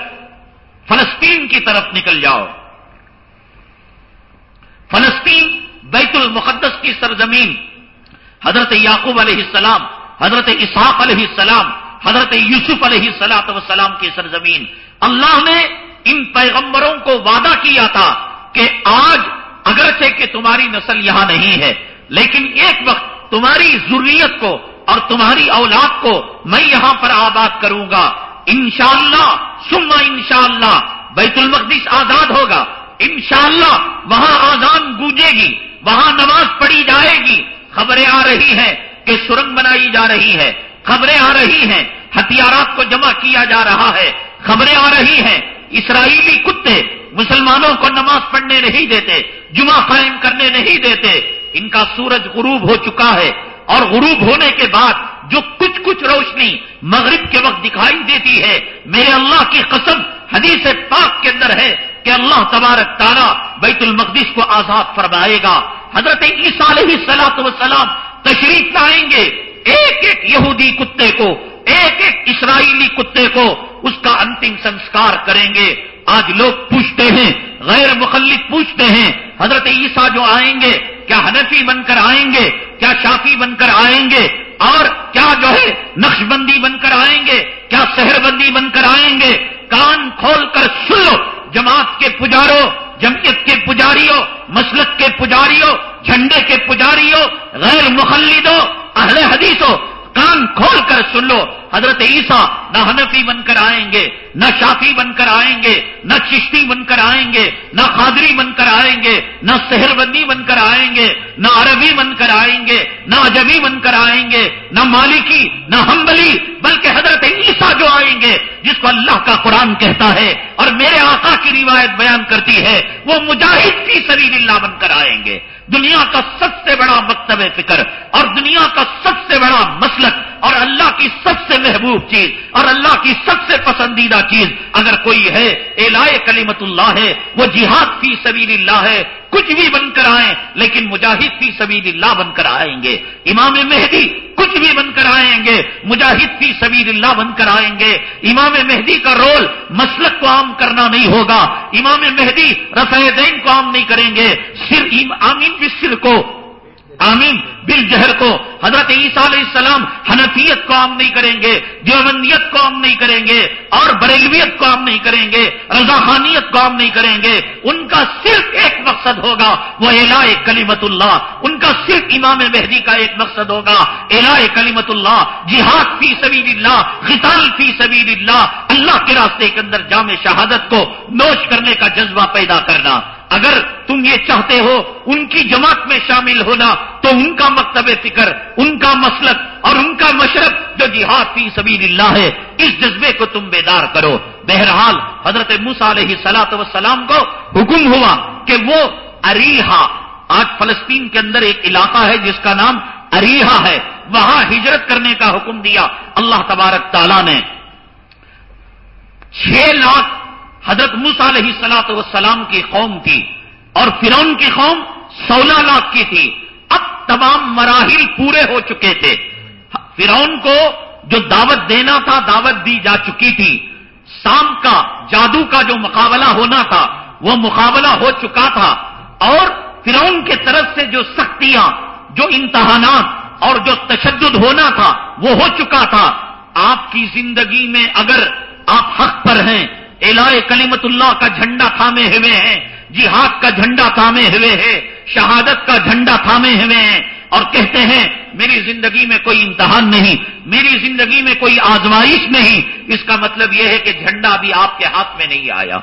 فلسطین کی طرف نکل جاؤ۔ فلسطین بیت المقدس کی سرزمین، حضرت یعقوب علیہ السلام، حضرت اسحاق علیہ السلام، حضرت یوسف علیہ السلاط وسلام کی سرزمین۔ اللہ نے ان پیغمبروں کو وعدہ کیا تھا کہ آج اگرچہ کہ تمہاری نسل یہاں نہیں ہے، لیکن ایک وقت تمہاری ضروریت کو اور تمہاری اولاد کو میں یہاں پر آباد کروں گا۔ انشاءاللہ سما انشاءاللہ بیت المقدس آزاد ہوگا۔ انشاءاللہ، وہاں آزان گونجے گی، وہاں نماز پڑھی جائے گی۔ خبریں آ رہی ہیں کہ سرنگ بنائی جا رہی ہے۔ خبریں آ رہی ہیں۔ ہتھیارات کو جمع کیا جا رہا ہے۔ خبریں آ رہی ہیں۔ اسرائیلی کتے مسلمانوں کو نماز پڑھنے نہیں دیتے، جمعہ قائم کرنے نہیں دیتے۔ ان کا سورج غروب ہو چکا ہے اور غروب ہونے کے بعد جو کچھ کچھ روشنی مغرب کے وقت دکھائی دیتی ہے میرے اللہ کی قسم حدیث پاک کے اندر ہے کہ اللہ تبارک تعالیٰ بیت المقدس کو آزاد فرمائے گا۔ حضرت عیسیٰ علیہ سلاۃ وسلام تشریف لائیں گے۔ ایک ایک یہودی کتے کو، ایک ایک اسرائیلی کتے کو اس کا انتم سنسکار کریں گے۔ آج لوگ پوچھتے ہیں، غیر مخلف پوچھتے ہیں، حضرت عیسیٰ جو آئیں گے، کیا حنفی بن کر آئیں گے؟ کیا شافی بن کر آئیں گے؟ اور کیا جو ہے، نقش بندی بن کر آئیں گے؟ کیا شہر بندی بن کر آئیں گے؟ کان کھول کر سن لو، جماعت کے پجاروں جمعیت کے پجاریوں مسلک کے پجاریوں جھنڈے کے پجاریوں غیر مخلدوں اہل حدیثوں کان کھول کر سن لو۔ حضرت عیسیٰ نہ حنفی بن کر آئیں گے، نہ شافی بن کر آئیں گے، نہ چشتی بن کر آئیں گے، نہ خادری بن کر آئیں گے، نہ سہر بندی بن کر آئیں گے، نہ عربی بن کر آئیں گے، نہ اجبی بن کر آئیں گے، نہ مالکی، نہ ہمبلی بلکہ حضرت عیسیٰ جو آئیں گے، جس کو اللہ کا قرآن کہتا ہے اور میرے آقا کی روایت بیان کرتی ہے، وہ مجاہد کی سبیل اللہ بن کر آئیں گے۔ دنیا کا سب سے بڑا مکتب فکر اور دنیا کا سب سے بڑا مسلک اور اللہ کی سب سے محبوب چیز اور اللہ کی سب سے پسندیدہ چیز اگر کوئی ہے، اے کلیمت اللہ ہے، وہ جہاد فی سبیل اللہ ہے کچھ بھی بن کر آئیں، لیکن مجاہد فی سبیل اللہ بن کر آئیں گے۔ امام مہدی کچھ بھی بن کر آئیں گے، مجاہد فی سبیل اللہ بن کر آئیں گے۔ امام مہدی کا رول مسلک کو عام کرنا نہیں ہوگا۔ امام مہدی رفع دین کو عام نہیں کریں گے۔ صرف آمین سر کو آمین۔ بل جہر کو حضرت عیسیٰ علیہ السلام حنفیت کو عام نہیں کریں گے، دیوبندیت کو عام نہیں کریں گے اور بریلویت کو عام نہیں کریں گے رضا خانیت کو عام نہیں کریں گے۔ ان کا صرف ایک مقصد ہوگا، وہ الہ کلیمت اللہ۔ ان کا صرف امام مہدی کا ایک مقصد ہوگا الہ کلیمت اللہ۔ جہاد فی سبیل اللہ خطال فی سبیل اللہ اللہ کے راستے کے اندر جامع شہادت کو نوش کرنے کا جذبہ پیدا کرنا۔ اگر تم یہ چاہتے ہو ان کی جماعت میں شامل ہونا، تو ان کا مکتب فکر، ان کا مسلک اور ان کا مشرق جو جہاد فی سبیل اللہ ہے، اس جذبے کو تم بیدار کرو۔ بہرحال، حضرت موسا علیہ سلاۃ وسلام کو حکم ہوا کہ وہ اریحا، آج فلسطین کے اندر ایک علاقہ ہے جس کا نام اریحا ہے۔ وہاں ہجرت کرنے کا حکم دیا۔ اللہ تبارک تعالیٰ نے۔ چھ لاکھ حضرت موسا علیہ سلاۃ وسلام کی قوم تھی اور فرون کی قوم سولہ لاکھ کی تھی۔ اب تمام مراحل پورے ہو چکے تھے۔ فرون کو جو دعوت دینا تھا، دعوت دی جا چکی تھی۔ سام کا، جادو کا جو مقابلہ ہونا تھا، وہ مقابلہ ہو چکا تھا۔ اور فرعون کے طرف سے جو سختیاں، جو امتحانات اور جو تشدد ہونا تھا، وہ ہو چکا تھا۔ آپ کی زندگی میں اگر آپ حق پر ہیں الہ کلیمت اللہ کا جھنڈا تھامے ہوئے ہیں، جہاد کا جھنڈا تھامے ہوئے ہیں، شہادت کا جھنڈا تھامے ہوئے ہیں۔ اور کہتے ہیں، میری زندگی میں کوئی امتحان نہیں، میری زندگی میں کوئی آزمائش نہیں۔ اس کا مطلب یہ ہے کہ جھنڈا بھی آپ کے ہاتھ میں نہیں آیا۔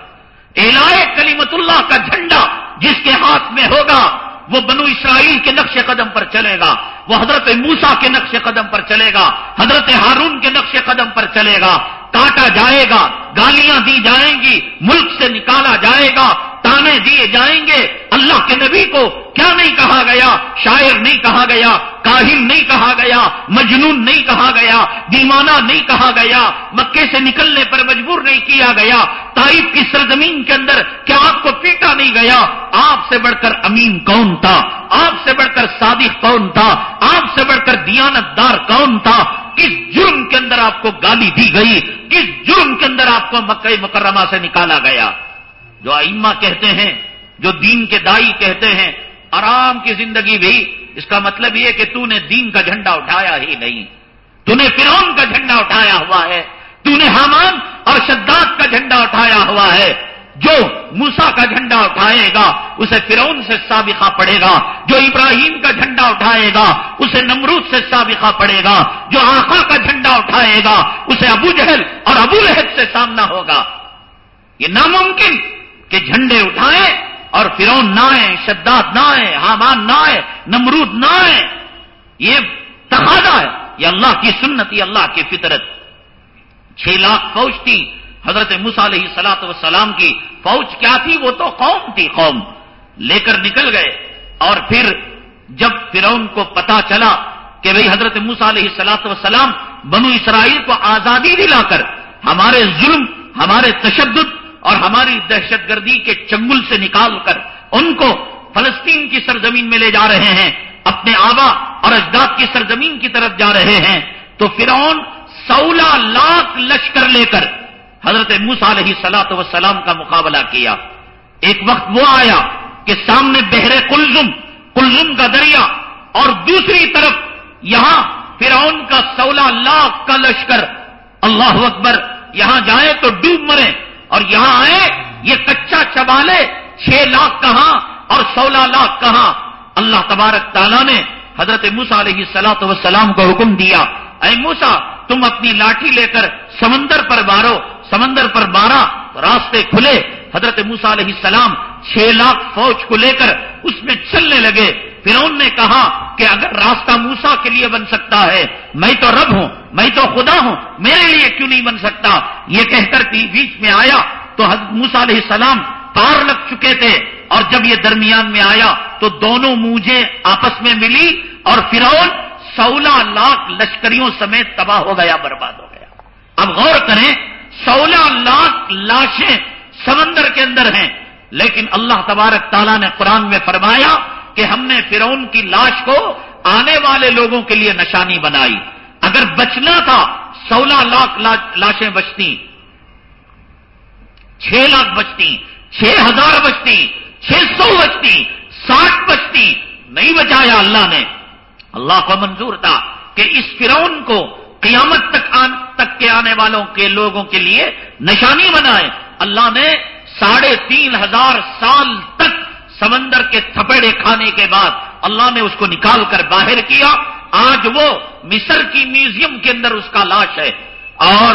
الہ کلیمت اللہ کا جھنڈا جس کے ہاتھ میں ہوگا، وہ بنو اسرائیل کے نقش قدم پر چلے گا۔ وہ حضرت موسا کے نقش قدم پر چلے گا۔ حضرت ہارون کے نقش قدم پر چلے گا۔ کاٹا جائے گا، گالیاں دی جائیں گی، ملک سے نکالا جائے گا، تانے دیے جائیں گے۔ اللہ کے نبی کو کیا نہیں کہا گیا؟ شاعر نہیں کہا گیا، کاہن نہیں کہا گیا، مجنون نہیں کہا گیا، دیوانہ نہیں کہا گیا، مکے سے نکلنے پر مجبور نہیں کیا گیا۔ تائف کی سرزمین کے اندر کیا آپ کو پیٹا نہیں گیا؟ آپ سے بڑھ کر امین کون تھا؟ آپ سے بڑھ کر صادق کون تھا؟ آپ سے بڑھ کر دیانت دار کون تھا؟ کس جرم کے اندر آپ کو گالی دی گئی؟ کس جرم کے اندر آپ کو مکئی مکرمہ سے نکالا گیا؟ جو ائمہ کہتے ہیں، جو دین کے دائی کہتے ہیں، آرام کی زندگی بھی، اس کا مطلب یہ کہ تو نے دین کا جھنڈا اٹھایا ہی نہیں۔ تو نے فرون کا جھنڈا اٹھایا ہوا ہے۔ تو نے حامان اور شداد کا جھنڈا اٹھایا ہوا ہے۔ جو موسا کا جھنڈا اٹھائے گا، اسے فرون سے سابقہ پڑے گا، جو ابراہیم کا جھنڈا اٹھائے گا، اسے نمرود سے سابقہ پڑے گا، جو آخا کا جھنڈا اٹھائے گا، اسے ابو جہل اور ابو لہب سے سامنا ہوگا۔ یہ ناممکن کہ جھنڈے اٹھائیں اور فرون نہ آئے، شداد نہ آئے، حامان نہ آئے، نمرود نہ آئے۔ یہ تقاضا ہے، یہ اللہ کی سنت، یہ اللہ کی فطرت۔ چھ لاکھ فوج تھی حضرت علیہ سلاۃ وسلام کی فوج کیا تھی؟ وہ تو قوم تھی، قوم لے کر نکل گئے۔ اور پھر جب فرعون کو پتا چلا کہ بھئی حضرت علیہ سلاۃ وسلام بنو اسرائیل کو آزادی دلا کر ہمارے ظلم، ہمارے تشدد اور ہماری دہشت گردی کے چنگل سے نکال کر ان کو فلسطین کی سرزمین میں لے جا رہے ہیں، اپنے آبا اور اجداد کی سرزمین کی طرف جا رہے ہیں۔ تو فرعون سولہ لاکھ لشکر لے کر حضرت موسا علیہ سلاۃ وسلام کا مقابلہ کیا۔ ایک وقت وہ آیا کہ سامنے بحر کلزم کلزم کا دریا اور دوسری طرف یہاں فرعون کا سولہ لاکھ کا لشکر۔ اللہ اکبر، یہاں جائے تو ڈوب مرے اور یہاں آئے یہ کچا چبالے، چھ لاکھ کہاں اور سولہ لاکھ کہاں۔ اللہ تبارک تعالیٰ نے حضرت موسا علیہ سلاۃ وسلام کو حکم دیا، اے موسا تم اپنی لاٹھی لے کر سمندر پر مارو سمندر پر بارہ، راستے کھلے، حضرت موسا علیہ السلام چھ لاکھ فوج کو لے کر اس میں چلنے لگے۔ پھر نے کہا کہ اگر راستہ موسا کے لیے بن سکتا ہے، میں تو رب ہوں، میں تو خدا ہوں، میرے لیے کیوں نہیں بن سکتا؟ یہ کہہ کر بیچ میں آیا تو حضرت موسا علیہ السلام پار لگ چکے تھے۔ اور جب یہ درمیان میں آیا تو دونوں مجھے آپس میں ملی اور فرعون سولہ لاکھ لشکریوں سمیت تباہ ہو گیا، برباد ہو گیا۔ اب غور کریں سولہ لاکھ لاشیں سمندر کے اندر ہیں۔ لیکن اللہ تبارک تعالیٰ نے قرآن میں فرمایا کہ ہم نے فرعون کی لاش کو آنے والے لوگوں کے لیے نشانی بنائی۔ اگر بچنا تھا، سولہ لاکھ لاشیں بچتی، چھ لاکھ بچتی، چھ ہزار بچتی، چھ سو بچتی، ساٹھ بچتی، نہیں بچایا اللہ نے۔ اللہ کو منظور تھا کہ اس فرعون کو قیامت تک آن تک کے آنے والوں کے لوگوں کے لیے نشانی بنائے۔ اللہ نے ساڑھے تین ہزار سال تک سمندر کے تھپڑے کھانے کے بعد اللہ نے اس کو نکال کر باہر کیا۔ آج وہ مصر کی میوزیم کے اندر اس کا لاش ہے۔ اور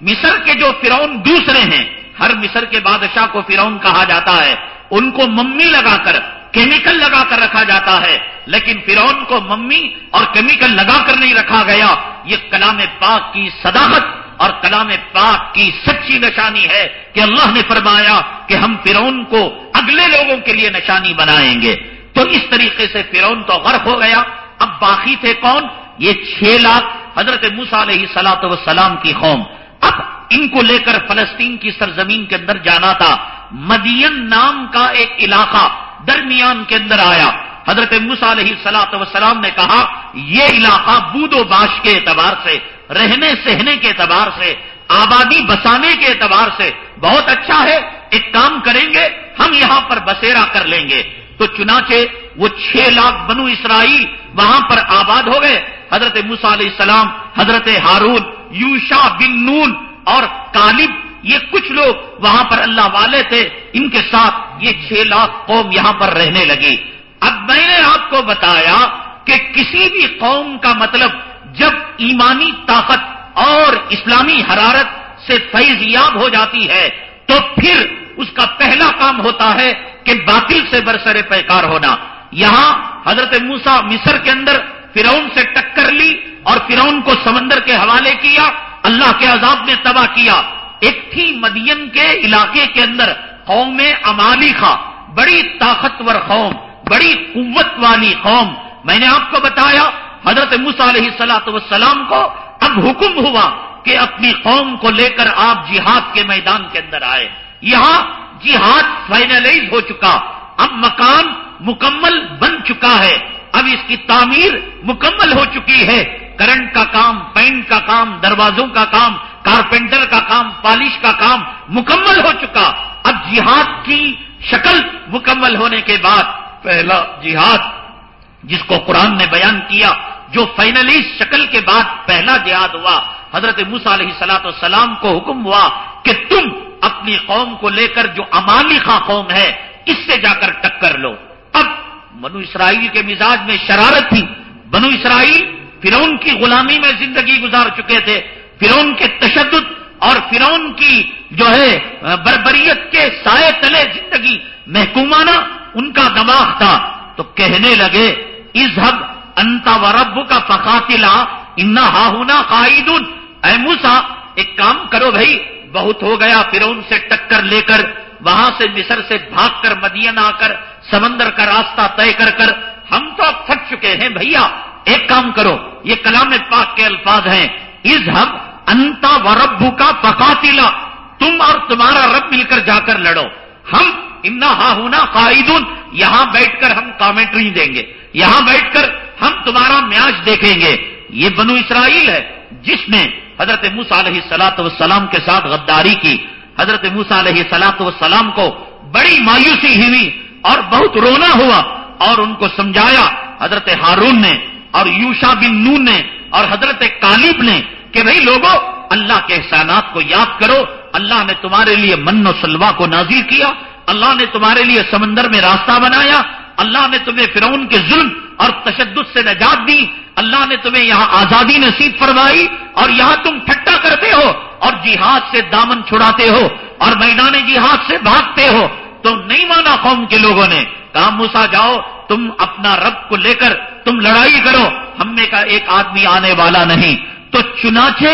مصر کے جو فرعون دوسرے ہیں، ہر مصر کے بادشاہ کو فرعون کہا جاتا ہے، ان کو ممی لگا کر کیمیکل لگا کر رکھا جاتا ہے، لیکن فرون کو ممی اور کیمیکل لگا کر نہیں رکھا گیا۔ یہ کلام پاک کی صداقت اور کلام پاک کی سچی نشانی ہے کہ اللہ نے فرمایا کہ ہم فرون کو اگلے لوگوں کے لیے نشانی بنائیں گے۔ تو اس طریقے سے فرون تو غرق ہو گیا۔ اب باقی تھے کون؟ یہ چھ لاکھ حضرت موسا علیہ سلاط وسلام کی قوم۔ اب ان کو لے کر فلسطین کی سرزمین کے اندر جانا تھا۔ مدین نام کا ایک علاقہ۔ درمیان کے اندر آیا۔ حضرت موسا علیہ سلاط وسلام نے کہا، یہ علاقہ بود و باش کے اعتبار سے، رہنے سہنے کے اعتبار سے، آبادی بسانے کے اعتبار سے بہت اچھا ہے۔ ایک کام کریں گے، ہم یہاں پر بسیرا کر لیں گے۔ تو چنانچہ وہ چھ لاکھ بنو اسرائیل وہاں پر آباد ہو گئے۔ حضرت موسا علیہ السلام، حضرت ہارون یوشا بن نون اور کالب یہ کچھ لوگ وہاں پر اللہ والے تھے، ان کے ساتھ یہ چھ لاکھ قوم یہاں پر رہنے لگی۔ اب میں نے آپ کو بتایا کہ کسی بھی قوم کا مطلب جب ایمانی طاقت اور اسلامی حرارت سے فیض یاب ہو جاتی ہے، تو پھر اس کا پہلا کام ہوتا ہے کہ باطل سے برسر پیکار ہونا۔ یہاں حضرت موسا مصر کے اندر فرعون سے ٹکر لی اور فرعون کو سمندر کے حوالے کیا، اللہ کے عذاب نے تباہ کیا۔ ایک تھی مدین کے علاقے کے اندر، قوم امالی خا بڑی طاقتور قوم، بڑی قوت والی قوم۔ میں نے آپ کو بتایا، حضرت موسا علیہ سلاۃ وسلام کو اب حکم ہوا کہ اپنی قوم کو لے کر آپ جہاد کے میدان کے اندر آئے۔ یہاں جہاد فائنلائز ہو چکا، اب مکان مکمل بن چکا ہے۔ اب اس کی تعمیر مکمل ہو چکی ہے۔ کرنٹ کا کام، پینٹ کا کام، دروازوں کا کام کارپینٹر کا کام، پالش کا کام مکمل ہو چکا۔ اب جہاد کی شکل مکمل ہونے کے بعد پہلا جہاد، جس کو قرآن نے بیان کیا، جو فائنلی شکل کے بعد پہلا جہاد ہوا۔ حضرت موسا علیہ سلاۃ والسلام کو حکم ہوا کہ تم اپنی قوم کو لے کر جو امالی خاں قوم ہے، اس سے جا کر ٹکر لو۔ اب بنو اسرائیل کے مزاج میں شرارت تھی۔ بنو اسرائیل فرون کی غلامی میں زندگی گزار چکے تھے۔ فرون کے تشدد اور فرون کی جو ہے، بربریت کے سائے تلے زندگی محکومانہ ان کا دماغ تھا۔ تو کہنے لگے اس حب انتا و رب کا فقاتلا، انا ہاہنا قائد اے موسا ایک کام کرو بھائی، بہت ہو گیا فرون سے ٹکر لے کر، وہاں سے مصر سے بھاگ کر مدین آ کر، سمندر کا راستہ طے کر کر۔ ہم تو اب تھک چکے ہیں بھیا۔ ایک کام کرو، یہ کلام پاک کے الفاظ ہیں۔ از ہب انتا و ربو کا فقاتلا. تم اور تمہارا رب مل کر جا کر لڑو. ہم انا ہا ہونا قائد یہاں بیٹھ کر ہم کامنٹری دیں گے. یہاں بیٹھ کر ہم تمہارا میاچ دیکھیں گے. یہ بنو اسرائیل ہے جس نے حضرت موسا علیہ سلاط وسلام کے ساتھ غداری کی. حضرت موسا علیہ سلاط وسلام کو بڑی مایوسی ہوئی اور بہت رونا ہوا اور ان کو سمجھایا. حضرت ہارون نے اور یوشا بن نون نے اور حضرت کالب نے کہ بھائی لوگوں اللہ کے احسانات کو یاد کرو، اللہ نے تمہارے لیے من و سلوا کو نازر کیا، اللہ نے تمہارے لیے سمندر میں راستہ بنایا، اللہ نے تمہیں فرعون کے ظلم اور تشدد سے نجات دی، اللہ نے تمہیں یہاں آزادی نصیب فرمائی اور یہاں تم ٹھٹا کرتے ہو اور جہاد سے دامن چھڑاتے ہو اور میدان جہاد سے بھاگتے ہو۔ تو نہیں مانا قوم کے لوگوں نے، کہا موسا جاؤ، تم اپنا رب کو لے کر تم لڑائی کرو، ہم نے کہا ایک آدمی آنے والا نہیں۔ تو چنانچہ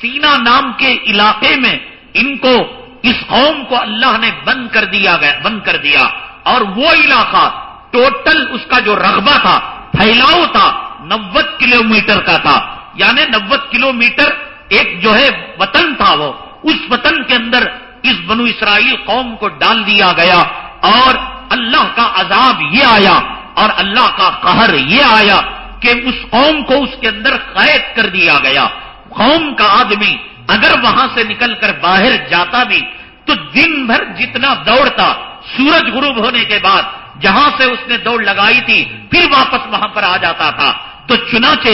سینا نام کے علاقے میں ان کو اس قوم کو اللہ نے بند کر دیا گیا، بند کر دیا۔ اور وہ علاقہ ٹوٹل اس کا جو رغبہ تھا، پھیلاؤ تھا نوت کلو میٹر کا تھا۔ یعنی نوت کلو میٹر ایک جو ہے وطن تھا وہ، اس وطن کے اندر اس بنو اسرائیل قوم کو ڈال دیا گیا۔ اور اللہ کا عذاب یہ آیا، اور اللہ کا قہر یہ آیا۔ کہ اس قوم کو اس کے اندر قید کر دیا گیا۔ قوم کا آدمی اگر وہاں سے نکل کر باہر جاتا بھی، تو دن بھر جتنا دوڑتا، سورج غروب ہونے کے بعد جہاں سے اس نے دوڑ لگائی تھی، پھر واپس وہاں پر آ جاتا تھا۔ تو چنانچہ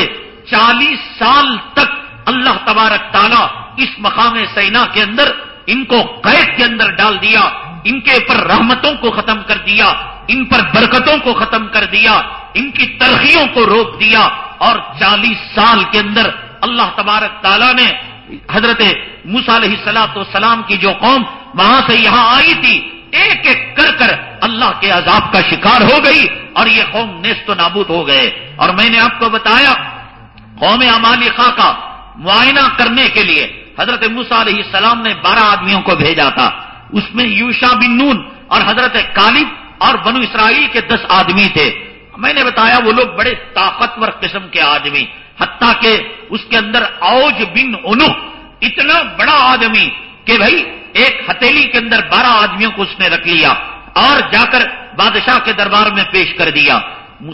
چالیس سال تک اللہ تبارک تعالیٰ اس مقام سینا کے اندر ان کو قید کے اندر ڈال دیا۔ ان کے اوپر رحمتوں کو ختم کر دیا۔ ان پر برکتوں کو ختم کر دیا۔ ان کی ترقیوں کو روک دیا اور چالیس سال کے اندر اللہ تبارک تعالیٰ نے حضرت علیہ سلاۃ والسلام کی جو قوم وہاں سے یہاں آئی تھی، ایک ایک کر کر اللہ کے عذاب کا شکار ہو گئی اور یہ قوم نیست و نابود ہو گئے۔ اور میں نے آپ کو بتایا، قوم امالی خاں کا معائنہ کرنے کے لیے حضرت موسا علیہ السلام نے بارہ آدمیوں کو بھیجا تھا۔ اس میں یوشا بن نون اور حضرت کالب اور بنو اسرائیل کے دس آدمی تھے۔ میں نے بتایا وہ لوگ بڑے طاقتور قسم کے آدمی، حتیٰ کہ اس کے اندر اوج بن انو اتنا بڑا آدمی کہ بھائی ایک ہتھیلی کے اندر بارہ آدمیوں کو اس نے رکھ لیا، اور جا کر بادشاہ کے دربار میں پیش کر دیا۔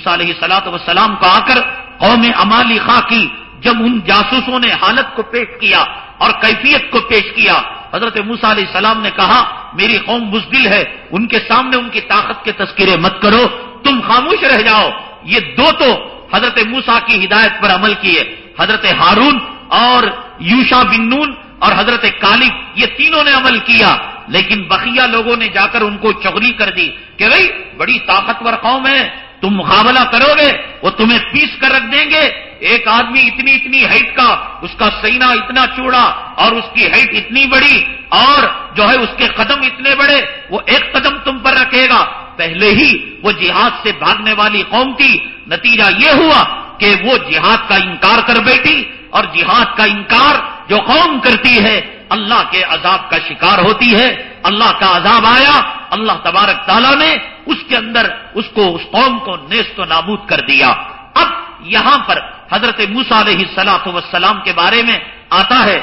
علیہ سلاط وسلام کو آ کر قوم امالی خاں کی جب ان جاسوسوں نے حالت کو پیش کیا اور کیفیت کو پیش کیا، حضرت موسا علیہ السلام نے کہا، میری قوم بزدل ہے، ان کے سامنے ان کی طاقت کے تذکرے مت کرو تم خاموش رہ جاؤ۔ یہ دو تو حضرت موسا کی ہدایت پر عمل کیے حضرت ہارون اور یوشا بن نون اور حضرت کالب، یہ تینوں نے عمل کیا۔ لیکن بقیہ لوگوں نے جا کر ان کو چغری کر دی کہ بھائی بڑی طاقتور قوم ہے، تم مقابلہ کرو گے، وہ تمہیں پیس کر رکھ دیں گے۔ ایک آدمی اتنی اتنی ہائٹ کا، اس کا سینہ اتنا چوڑا اور اس کی ہائٹ اتنی بڑی اور جو ہے، اس کے قدم اتنے بڑے، وہ ایک قدم تم پر رکھے گا۔ پہلے ہی وہ جہاد سے بھاگنے والی قوم تھی۔ نتیجہ یہ ہوا کہ وہ جہاد کا انکار کر بیٹھی اور جہاد کا انکار جو قوم کرتی ہے، اللہ کے عذاب کا شکار ہوتی ہے۔ اللہ کا عذاب آیا، اللہ تبارک تعالیٰ نے اس کے اندر اس کو، اس قوم کو نیست و نابود کر دیا۔ اب یہاں پر حضرت موسا علیہ سلاط وسلام کے بارے میں آتا ہے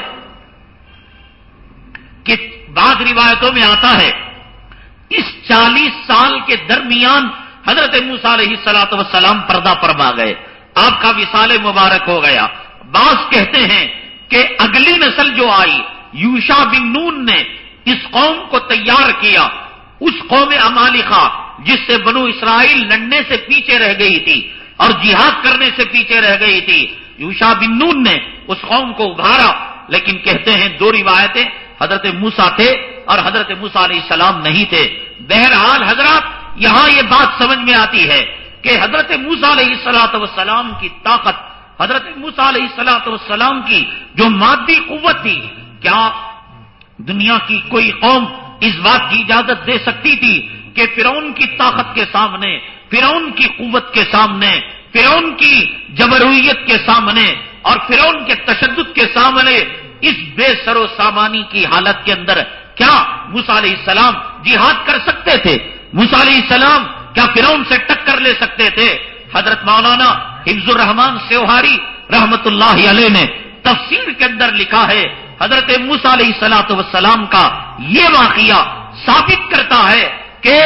کہ بعض روایتوں میں آتا ہے اس چالیس سال کے درمیان حضرت موسا علیہ سلاط وسلام پردہ فرما گئے۔ آپ کا وصال مبارک ہو گیا۔ بعض کہتے ہیں کہ اگلی نسل جو آئی، یوشا بن نون نے اس قوم کو تیار کیا۔ اس قوم امالخا جس سے بنو اسرائیل لڑنے سے پیچھے رہ گئی تھی اور جہاد کرنے سے پیچھے رہ گئی تھی۔ یوشا بن نون نے اس قوم کو ابھارا لیکن کہتے ہیں دو روایتیں حضرت موسا تھے۔ اور حضرت موسا علیہ السلام نہیں تھے۔ بہرحال حضرات، یہاں یہ بات سمجھ میں آتی ہے کہ حضرت موسا علیہ السلاط وسلام کی طاقت، حضرت موسا علیہ السلاط وسلام کی جو مادی قوت تھی، کیا دنیا کی کوئی قوم اس بات کی اجازت دے سکتی تھی کہ فرعون کی طاقت کے سامنے، فرعون کی قوت کے سامنے، فرعون کی جبرویت کے سامنے اور فرعون کے تشدد کے سامنے اس بے سر و سامانی کی حالت کے اندر کیا علیہ السلام جہاد کر سکتے تھے؟ علیہ السلام کیا فرعون سے ٹکر لے سکتے تھے؟ حضرت مولانا حفظ الرحمان سیوہاری رحمت اللہ علیہ نے تفسیر کے اندر لکھا ہے، حضرت موسا علیہ سلاۃ وسلام کا یہ واقعہ ثابت کرتا ہے کہ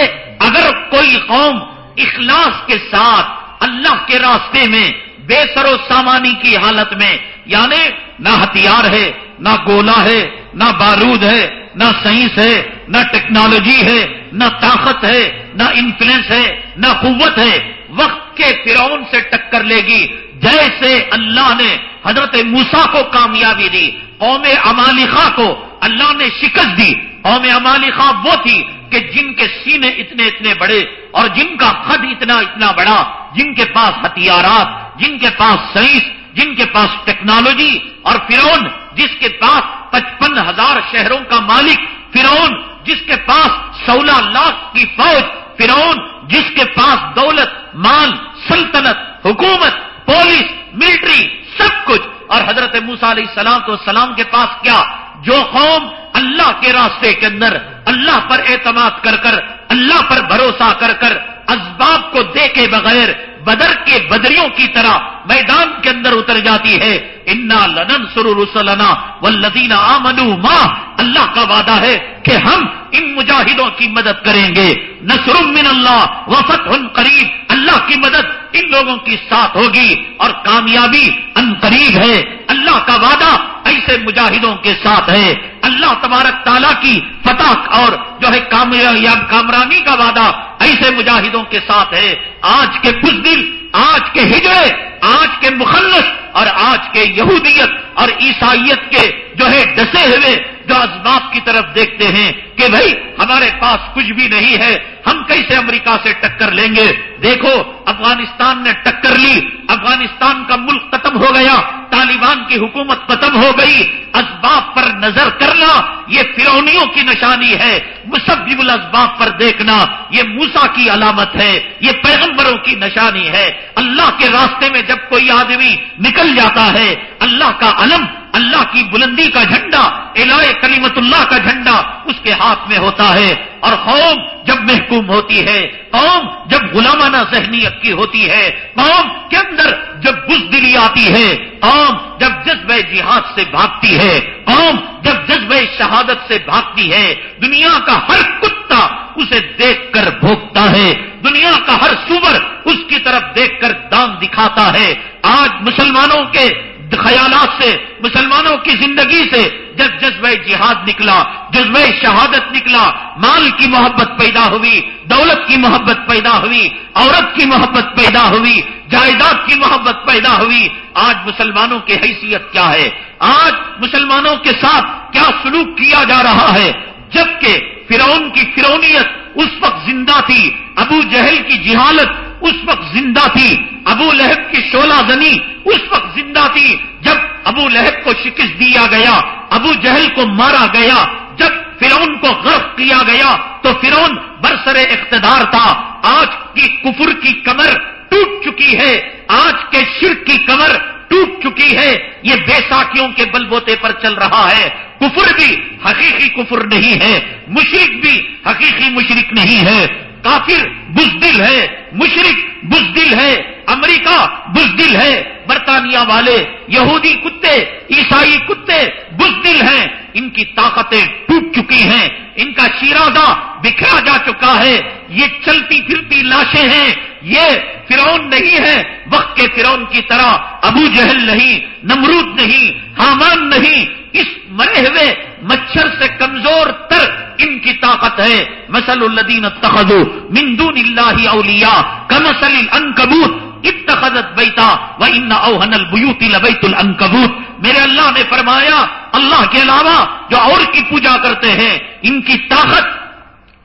اگر کوئی قوم اخلاص کے ساتھ اللہ کے راستے میں بے سر و سامانی کی حالت میں یعنی نہ ہتھیار ہے، نہ گولا ہے، نہ بارود ہے نہ سائنس ہے، نہ ٹیکنالوجی ہے، نہ طاقت ہے، نہ انفلوئنس ہے، نہ قوت ہے۔ وقت کے فرعون سے ٹکر لے گی۔ جیسے اللہ نے حضرت موسا کو کامیابی دی، قوم امالخا کو اللہ نے شکست دی۔ قوم امالخا وہ تھی کہ جن کے سینے اتنے اتنے بڑے اور جن کا خد اتنا اتنا بڑا، جن کے پاس ہتھیارات، جن کے پاس سائنس، جن کے پاس ٹیکنالوجی اور فرون جس کے پاس پچپن ہزار شہروں کا مالک فرون جس کے پاس سولہ لاکھ کی فوج فرون جس کے پاس دولت، مال، سلطنت، حکومت، پولیس، ملٹری، سب کچھ۔ اور حضرت موسا علیہ السلام تو سلام کے پاس کیا؟ جو قوم اللہ کے راستے کے اندر اللہ پر اعتماد کر کر، اللہ پر بھروسہ کر کر، اسباب کو دیکھے بغیر، بدر کے بدریوں کی طرح میدان کے اندر اتر جاتی ہے۔ انا لنن سر رسلنا والذین آمنوا ما اللہ کا وعدہ ہے کہ ہم ان مجاہدوں کی مدد کریں گے۔ نصر من اللہ وفت قریب۔ اللہ کی مدد ان لوگوں کی ساتھ ہوگی اور کامیابی ان قریب ہے۔ اللہ کا وعدہ ایسے مجاہدوں کے ساتھ ہے۔ اللہ تبارک تعالیٰ کی فتح اور جو ہے کامیاب کامرانی کا وعدہ ایسے مجاہدوں کے ساتھ ہے۔ آج کے کچھ دل آج کے ہجڑے آج کے مخلص اور آج کے یہودیت اور عیسائیت کے جو ہے ڈسے ہوئے جو اسباب کی طرف دیکھتے ہیں کہ بھائی ہمارے پاس کچھ بھی نہیں ہے، ہم کیسے امریکہ سے ٹکر لیں گے؟ دیکھو، افغانستان نے ٹکر لی، افغانستان کا ملک ختم ہو گیا، طالبان کی حکومت ختم ہو گئی، اسباب پر نظر کرنا، یہ فرونیوں کی نشانی ہے، مسبب الاسباب پر دیکھنا، یہ موسا کی علامت ہے، یہ پیغمبروں کی نشانی ہے۔ اللہ کے راستے میں جب کوئی آدمی نکل جاتا ہے، اللہ کا علم اللہ کی بلندی کا جھنڈا، الہ کلیمت اللہ کا جھنڈا اس کے ہاتھ میں ہوتا ہے۔ اور قوم جب محکوم ہوتی ہے، قوم جب غلامانہ ذہنیت کی ہوتی ہے، قوم کے اندر جب بزدلی آتی ہے، قوم جب جذبہ جہاد سے بھاگتی ہے، قوم جب جذبہ شہادت سے بھاگتی ہے۔ دنیا کا ہر کتا اسے دیکھ کر بھوکتا ہے۔ دنیا کا ہر سور اس کی طرف دیکھ کر دان دکھاتا ہے۔ آج مسلمانوں کے خیالات سے، مسلمانوں کی زندگی سے جب جذبہ جہاد نکلا، جذبہ شہادت نکلا، مال کی محبت پیدا ہوئی، دولت کی محبت پیدا ہوئی، عورت کی محبت پیدا ہوئی، جائیداد کی محبت پیدا ہوئی، آج مسلمانوں کی حیثیت کیا ہے؟ آج مسلمانوں کے ساتھ کیا سلوک کیا جا رہا ہے؟ جبکہ فرعون کی فرونیت اس وقت زندہ تھی، ابو جہل کی جہالت اس وقت زندہ تھی ابو لہب کی شولہ زنی اس وقت زندہ تھی جب ابو لہب کو شکست دیا گیا، ابو جہل کو مارا گیا، جب فرون کو غرق کیا گیا، تو فرون برسر اقتدار تھا۔ آج کی کفر کی کمر ٹوٹ چکی ہے، آج کے شرک کی کمر ٹوٹ چکی ہے۔ یہ بیساکھیوں کے بل بوتے پر چل رہا ہے۔ کفر بھی حقیقی کفر نہیں ہے مشرق بھی حقیقی مشرق نہیں ہے۔ کافر بزدل ہے مشرق بزدل ہے، امریکہ بزدل ہے، برطانیہ والے، یہودی کتے، عیسائی کتے بزدل ہیں۔ ان کی طاقتیں ٹوٹ چکی ہیں، ان کا شیرادہ بکھرا جا چکا ہے۔ یہ چلتی پھرتی لاشیں ہیں، یہ فرون نہیں ہے۔ وقت کے فرون کی طرح ابو جہل نہیں، نمرود نہیں، حامان نہیں اس مرے ہوئے مچھر سے کمزور تر ان کی طاقت ہے۔ مسل الدین تخذو مندون اللہ اولیا کمسل انکبوت اتخذت بیتا و ان اوہن البیوت لبیت الانکبوت میرے اللہ نے فرمایا، اللہ کے علاوہ جو اور کی پوجا کرتے ہیں، ان کی طاقت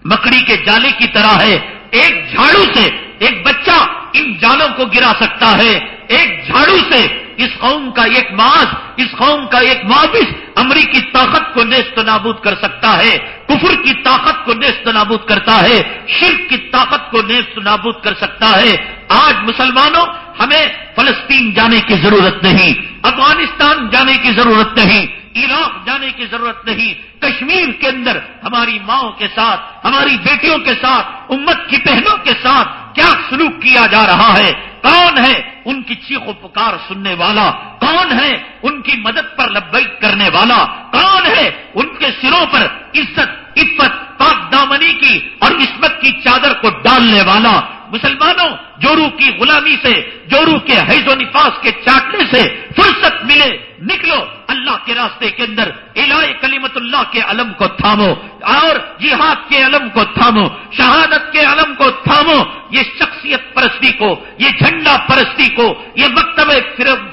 مکڑی کے جالے کی طرح ہے۔ ایک جھاڑو سے ایک بچہ ان جالوں کو گرا سکتا ہے۔ ایک جھاڑو سے اس قوم کا ایک ماس اس قوم کا ایک معاوض امریکی طاقت کو نیست نابود کر سکتا ہے۔ کفر کی طاقت کو نیست نابود کرتا ہے۔ شرک کی طاقت کو نیست نابود کر سکتا ہے۔ آج مسلمانوں، ہمیں فلسطین جانے کی ضرورت نہیں، افغانستان جانے کی ضرورت نہیں، عراق جانے کی ضرورت نہیں، کشمیر کے اندر ہماری ماؤں کے ساتھ، ہماری بیٹیوں کے ساتھ، امت کی بہنوں کے ساتھ کیا سلوک کیا جا رہا ہے؟ کون ہے ان کی چیخ و پکار سننے والا؟ کون ہے ان کی مدد پر لبیک کرنے والا؟ کون ہے ان کے سروں پر عزت عفت پاک دامنی کی اور عصمت کی چادر کو ڈالنے والا؟ مسلمانوں، جورو کی غلامی سے، جورو کے حیض و نفاس کے چاٹنے سے فرصت ملے۔ نکلو، اللہ کے راستے کے اندر الہ کلیمت اللہ کے علم کو تھامو اور جہاد کے علم کو تھامو، شہادت کے علم کو تھامو۔ یہ شخصیت پرستی کو، یہ جھنڈا پرستی کو، یہ مکتب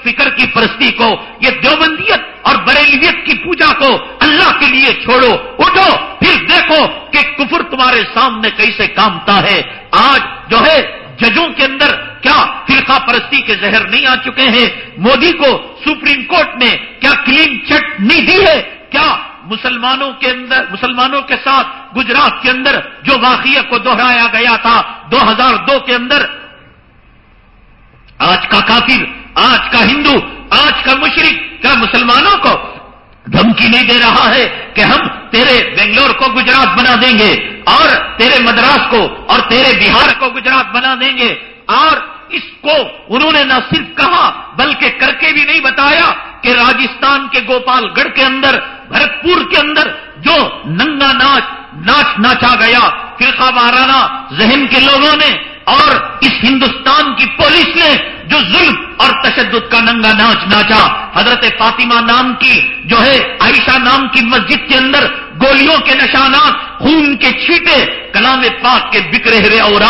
فکر کی پرستی کو، یہ دیوبندیت اور بریلیت کی پوجا کو اللہ کے لیے چھوڑو، اٹھو، پھر دیکھو کہ کفر تمہارے سامنے کیسے کامتا ہے۔ آج جو ہے، ججوں کے اندر کیا فرقہ پرستی کے زہر نہیں آ چکے ہیں؟ مودی کو سپریم کورٹ نے کیا کلین چٹ نہیں دی ہے؟ کیا مسلمانوں کے اندر مسلمانوں کے ساتھ گجرات کے اندر جو واقعہ کو دوہرایا گیا تھا دو ہزار دو کے اندر، آج کا کافر، آج کا ہندو، آج کا مشرق کیا مسلمانوں کو دھمکی نہیں دے رہا ہے کہ ہم تیرے بنگلور کو گجرات بنا دیں گے اور تیرے مدراس کو اور تیرے بہار کو گجرات بنا دیں گے؟ اور اس کو انہوں نے نہ صرف کہا بلکہ کر کے بھی نہیں بتایا کہ راجستھان کے گوپال گڑھ کے اندر، بھرتپور کے اندر جو ننگا ناچ ناچ ناچا گیا، فرقہ وارانہ ذہن کے لوگوں نے اور اس ہندوستان کی پولیس نے جو ظلم اور تشدد کا ننگا ناچ ناچا، حضرت فاطمہ نام کی جو ہے، عائشہ نام کی مسجد کے اندر گولیوں کے نشانات، خون کے چھیٹے، کلام پاک کے بکرے ہوئے اور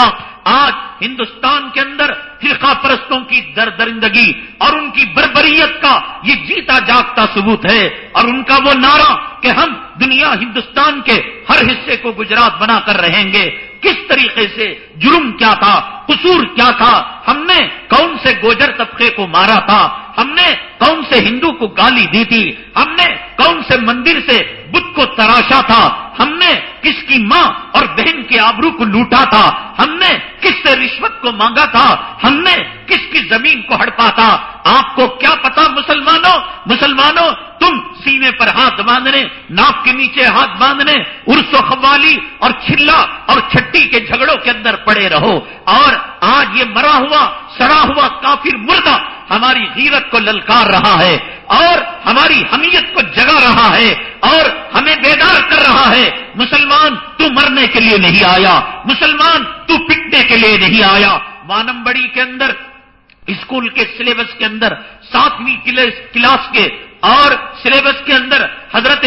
آج ہندوستان کے اندر فرقہ پرستوں کی در درندگی اور ان کی بربریت کا یہ جیتا جاگتا ثبوت ہے اور ان کا وہ نعرہ کہ ہم دنیا ہندوستان کے ہر حصے کو گجرات بنا کر رہیں گے۔ کس طریقے سے جرم کیا تھا؟ قصور کیا تھا؟ ہم نے کون سے گوجر طبقے کو مارا تھا؟ ہم نے کون سے ہندو کو گالی دی تھی؟ ہم نے کون سے مندر سے بدھ کو تراشا تھا۔ ہم نے کس کی ماں اور بہن کے آبرو کو لوٹا تھا۔ ہم نے کس سے رشوت کو مانگا تھا۔ ہم نے کس کی زمین کو ہڑپا تھا۔ آپ کو کیا پتا مسلمانوں؟ مسلمانوں، تم سینے پر ہاتھ باندھنے، ناک کے نیچے ہاتھ باندھنے ارس و قوالی اور چلا اور چھٹی کے جھگڑوں کے اندر پڑے رہو۔ اور آج یہ مرا ہوا سڑا ہوا کافر مردہ ہماری غیرت کو للکار رہا ہے اور ہماری حمیت کو جگا رہا ہے اور ہمیں بیدار کر رہا ہے۔ مسلمان تو مرنے کے لیے نہیں آیا۔ مسلمان تو پٹنے کے لیے نہیں آیا۔ وانم بڑی کے اندر، اسکول کے سلیبس کے اندر، ساتویں کلاس کے اور سلیبس کے اندر حضرت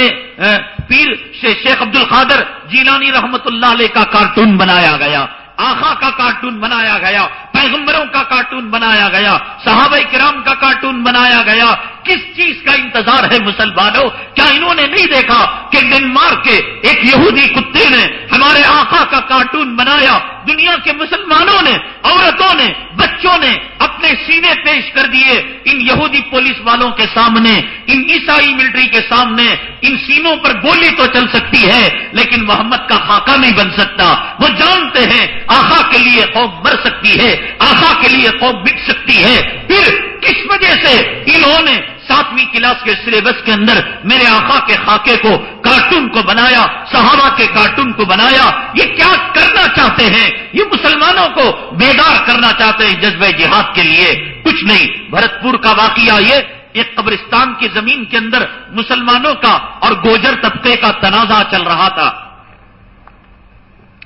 پیر شیخ عبد القادر جیلانی رحمت اللہ علیہ کا کارٹون بنایا گیا۔ آخا کا کارٹون بنایا گیا۔ پیغمبروں کا کارٹون بنایا گیا صحابہ کرام کا کارٹون بنایا گیا کس چیز کا انتظار ہے مسلمانوں؟ کیا انہوں نے نہیں دیکھا کہ ڈنمارک کے ایک یہودی کتے نے ہمارے آقا کا کارٹون بنایا؟ دنیا کے مسلمانوں نے، عورتوں نے، بچوں نے اپنے سینے پیش کر دیے ان یہودی پولیس والوں کے سامنے، ان عیسائی ملٹری کے سامنے۔ ان سینوں پر گولی تو چل سکتی ہے، لیکن محمد کا خاکہ نہیں بن سکتا۔ وہ جانتے ہیں آخا کے لیے قوم مر سکتی ہے آخا کے لیے قوم بک سکتی ہے۔ پھر کس وجہ سے انہوں نے ساتویں کلاس کے سلیبس کے اندر میرے آقا کے خاکے کو کارٹون کو بنایا، صحابہ کے کارٹون کو بنایا۔ یہ کیا کرنا چاہتے ہیں؟ یہ مسلمانوں کو بیدار کرنا چاہتے ہیں جذبہ جہاد کے لیے۔ کچھ نہیں، بھرتپور کا واقعہ یہ، ایک قبرستان کی زمین کے اندر مسلمانوں کا اور گوجر طبقے کا تنازع چل رہا تھا۔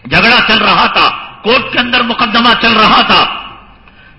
جھگڑا چل رہا تھا، کورٹ کے اندر مقدمہ چل رہا تھا۔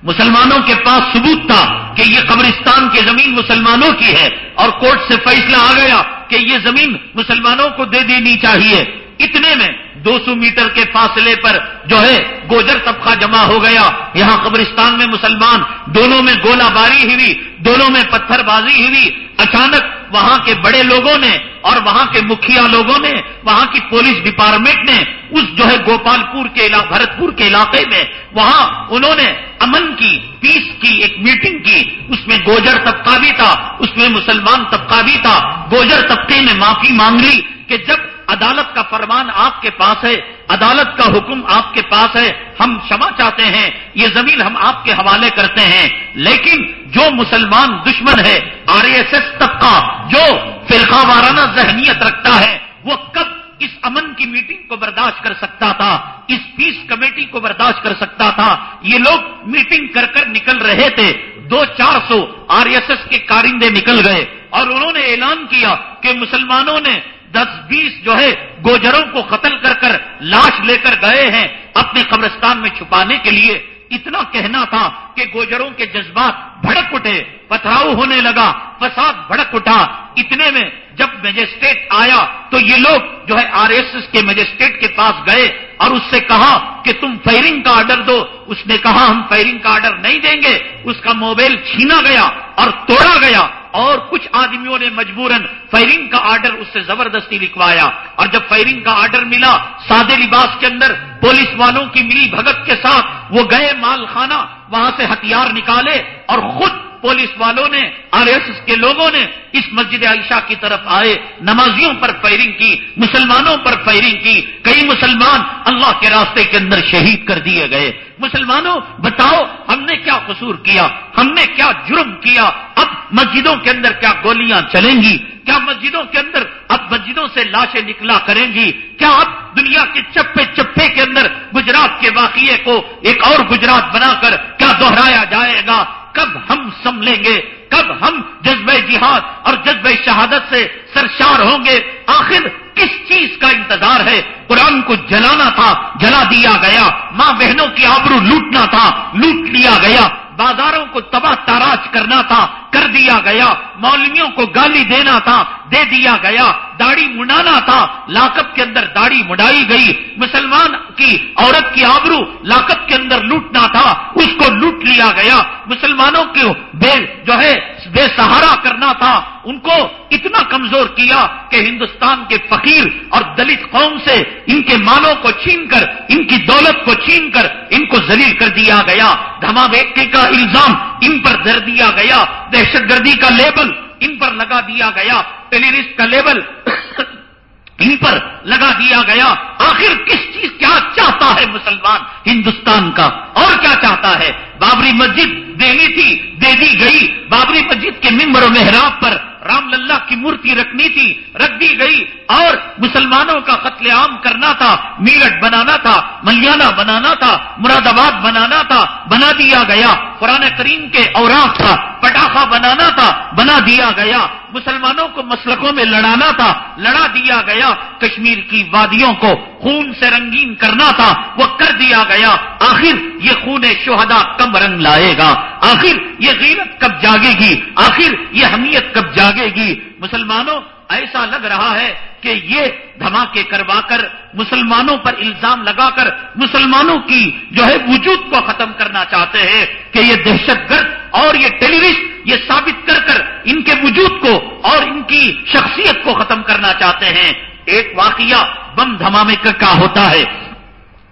مسلمانوں کے پاس ثبوت تھا کہ یہ قبرستان کی زمین مسلمانوں کی ہے اور کورٹ سے فیصلہ آ گیا کہ یہ زمین مسلمانوں کو دے دینی چاہیے۔ اتنے میں دو سو میٹر کے فاصلے پر جو ہے گوجر طبقہ جمع ہو گیا۔ یہاں قبرستان میں مسلمان دونوں میں گولہ باری ہوئی، دونوں میں پتھر بازی ہوئی۔ اچانک وہاں کے بڑے لوگوں نے اور وہاں کے مکھیا لوگوں نے، وہاں کی پولیس ڈپارٹمنٹ نے، اس جو ہے گوپال پور کے بھرت پور کے علاقے میں، وہاں انہوں نے امن کی، پیس کی، ایک میٹنگ کی، اس میں گوجر طبقہ بھی تھا، اس میں مسلمان طبقہ بھی تھا، گوجر طبقے نے معافی مانگ لی کہ جب عدالت کا فرمان آپ کے پاس ہے، عدالت کا حکم آپ کے پاس ہے، ہم شما چاہتے ہیں، یہ زمین ہم آپ کے حوالے کرتے ہیں۔ لیکن جو مسلمان دشمن ہے، آر ایس ایس طبقہ، جو فرقہ وارانہ ذہنیت رکھتا ہے، وہ کب اس امن کی میٹنگ کو برداشت کر سکتا تھا، اس پیس کمیٹی کو برداشت کر سکتا تھا۔ یہ لوگ میٹنگ کر کر نکل رہے تھے۔ دو چار سو آر ایس ایس کے کارندے نکل گئے اور انہوں نے اعلان کیا کہ مسلمانوں نے دس بیس جو ہے گوجروں کو قتل کر کر لاش لے کر گئے ہیں اپنے قبرستان میں چھپانے کے لیے۔ اتنا کہنا تھا کہ گوجروں کے جذبات بھڑک اٹھے، پتھراؤ ہونے لگا، فساد بھڑک اٹھا۔ اتنے میں جب میجسٹریٹ آیا تو یہ لوگ جو ہے آر ایس ایس کے میجسٹریٹ کے پاس گئے اور اس سے کہا کہ تم فائرنگ کا آرڈر دو۔ اس نے کہا، ہم فائرنگ کا آرڈر نہیں دیں گے۔ اس کا موبائل چھینا گیا اور توڑا گیا۔ اور کچھ آدمیوں نے مجبوراً فائرنگ کا آرڈر اس سے زبردستی لکھوایا اور جب فائرنگ کا آرڈر ملا، سادے لباس کے اندر پولیس والوں کی ملی بھگت کے ساتھ وہ گئے مال خانہ، وہاں سے ہتھیار نکالے اور خود پولیس والوں نے، آر ایس ایس کے لوگوں نے اس مسجد عائشہ کی طرف آئے، نمازیوں پر فائرنگ کی، مسلمانوں پر فائرنگ کی، کئی مسلمان اللہ کے راستے کے اندر شہید کر دیے گئے۔ مسلمانوں، بتاؤ، ہم نے کیا قصور کیا؟ ہم نے کیا جرم کیا؟ اب مسجدوں کے اندر کیا گولیاں چلیں گی؟ کیا مسجدوں کے اندر اب مسجدوں سے لاشیں نکلا کریں گی؟ کیا اب دنیا کے چپے چپے کے اندر گجرات کے واقعے کو ایک اور گجرات بنا کر کیا دوہرایا جائے گا؟ کب ہم سنبھلیں گے؟ کب ہم جذبہ جہاد اور جذبہ شہادت سے سرشار ہوں گے؟ آخر کس چیز کا انتظار ہے؟ قرآن کو جلانا تھا، جلا دیا گیا۔ ماں بہنوں کی آبرو لوٹنا تھا، لوٹ لیا گیا۔ بازاروں کو تباہ تاراج کرنا تھا۔ کر دیا گیا، مولویوں کو گالی دینا تھا، دے دیا گیا، داڑھی مڈانا تھا لاکب کے اندر داڑھی مڈائی گئی، مسلمان کی عورت کی آبرو لاکب کے اندر لوٹنا تھا، اس کو لوٹ لیا گیا۔ مسلمانوں کو بے جو ہے، بے سہارا کرنا تھا۔ ان کو اتنا کمزور کیا کہ ہندوستان کے فقیر اور دلت قوم سے ان کے مالوں کو چھین کر، ان کی دولت کو چھین کر، ان کو ذلیل کر دیا گیا۔ دھما بیٹے کا الزام ان پر در دیا گیا، دہشت گردی کا لیبل ان پر لگا دیا گیا ٹیلیرسٹ کا لیبل ان پر لگا دیا گیا۔ آخر کس چیز کیا چاہتا ہے مسلمان؟ ہندوستان کا۔ اور کیا چاہتا ہے؟ بابری مسجد دینی تھی، دے دی گئی۔ بابری مسجد کے ممبر و محراب پر رام للہ کی مورتی رکھنی تھی، رکھ دی گئی اور مسلمانوں کا قتل عام کرنا تھا میرٹ بنانا تھا ملیالہ بنانا تھا، مراد آباد بنانا تھا، بنا دیا گیا۔ قرآن کریم کے اوراق تھا، پٹاخہ بنانا تھا، بنا دیا گیا۔ مسلمانوں کو مسلکوں میں لڑانا تھا، لڑا دیا گیا، کشمیر کی وادیوں کو خون سے رنگین کرنا تھا، وہ کر دیا گیا۔ آخر یہ خون شہدا کب رنگ لائے گا؟ آخر یہ غیرت کب جاگے گی؟ آخر یہ حمیت کب جاگے گی؟ مسلمانوں، ایسا لگ رہا ہے کہ یہ دھماکے کروا کر، مسلمانوں پر الزام لگا کر، مسلمانوں کی جو ہے وجود کو ختم کرنا چاہتے ہیں کہ یہ دہشت گرد اور یہ ٹیلیویژن یہ ثابت کر کر ان کے وجود کو اور ان کی شخصیت کو ختم کرنا چاہتے ہیں۔ ایک واقعہ بم دھمامے کا ہوتا ہے۔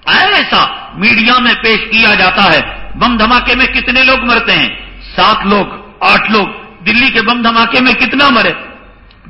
ایسا میڈیا میں پیش کیا جاتا ہے۔ بم دھماکے میں کتنے لوگ مرتے ہیں؟ سات لوگ، آٹھ لوگ۔ دلی کے بم دھماکے میں کتنا مرے؟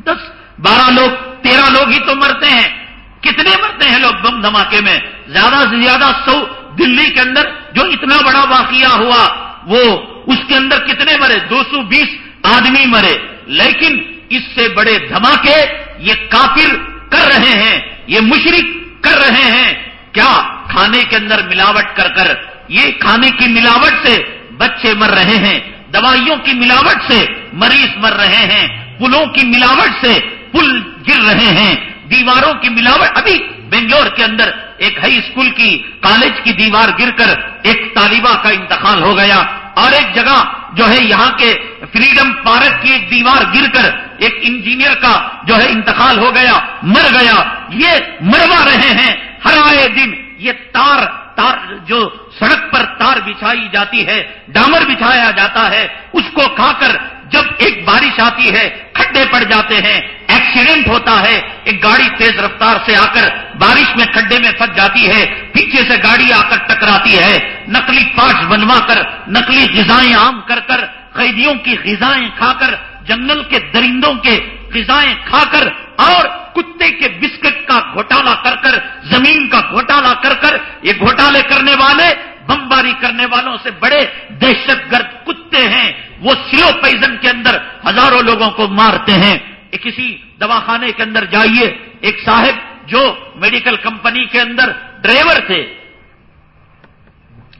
دس، بارہ لوگ، تیرہ لوگ ہی تو مرتے ہیں۔ کتنے مرتے ہیں لوگ بم دھماکے میں؟ زیادہ سے زیادہ سو۔ دلی کے اندر جو اتنا بڑا واقعہ ہوا، وہ اس کے اندر کتنے مرے؟ دو سو بیس آدمی مرے۔ لیکن اس سے بڑے دھماکے یہ کافر کر رہے ہیں، یہ مشرق کر رہے ہیں۔ کیا کھانے کے اندر ملاوٹ کر کر یہ کھانے کی ملاوٹ سے بچے مر رہے ہیں، دوائیوں کی ملاوٹ سے مریض مر رہے ہیں، پلوں کی ملاوٹ سے پل گر رہے ہیں۔ دیواروں کی ملاوٹ، ابھی بنگلور کے اندر ایک ہائی اسکول کی کالج کی دیوار گر کر ایک طالبہ کا انتقال ہو گیا۔ اور ایک جگہ جو ہے یہاں کے فریڈم پارک کی ایک دیوار گر کر ایک انجینئر کا جو ہے انتقال ہو گیا، مر گیا۔ یہ مروا رہے ہیں۔ ہر آئے دن یہ تار تار جو سڑک پر تار بچھائی جاتی ہے، ڈامر بچھایا جاتا ہے، اس کو کھا کر جب ایک بارش آتی ہے، کھڈے پڑ جاتے ہیں۔ ایکسیڈنٹ ہوتا ہے، ایک گاڑی تیز رفتار سے آ کر بارش میں کھڈے میں پھنس جاتی ہے، پیچھے سے گاڑی آ کر ٹکراتی ہے۔ نقلی پارٹس بنوا کر، نقلی غذائیں عام کر کر، قیدیوں کی غذائیں کھا کر، جنگل کے درندوں کے غذائیں کھا کر، اور کتے کے بسکٹ کا گھوٹالا کر کر، زمین کا گھوٹالا کر کر، یہ گھوٹالے کرنے والے، بمباری کرنے والوں سے بڑے دہشت گرد کتے ہیں۔ وہ سلو پیزن کے اندر ہزاروں لوگوں کو مارتے ہیں۔ کسی دواخانے کے اندر جائیے۔ ایک صاحب جو میڈیکل کمپنی کے اندر ڈرائیور تھے۔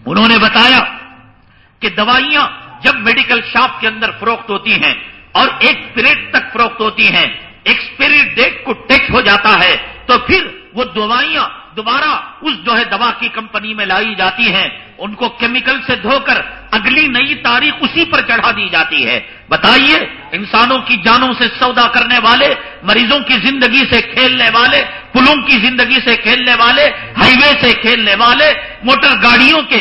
انہوں نے بتایا کہ دوائیاں جب میڈیکل شاپ کے اندر فروخت ہوتی ہیں اور ایک پیریڈ تک فروخت ہوتی ہیں ایکسپائری ڈیٹ کو ٹیکس ہو جاتا ہے، تو پھر وہ دوائیاں دوبارہ اس جو ہے دوا کی کمپنی میں لائی جاتی ہیں ان کو کیمیکل سے دھو کر اگلی نئی تاریخ اسی پر چڑھا دی جاتی ہے۔ بتائیے، انسانوں کی جانوں سے سودا کرنے والے، مریضوں کی زندگی سے کھیلنے والے، پلوں کی زندگی سے کھیلنے والے ہائی وے سے کھیلنے والے، موٹر گاڑیوں کے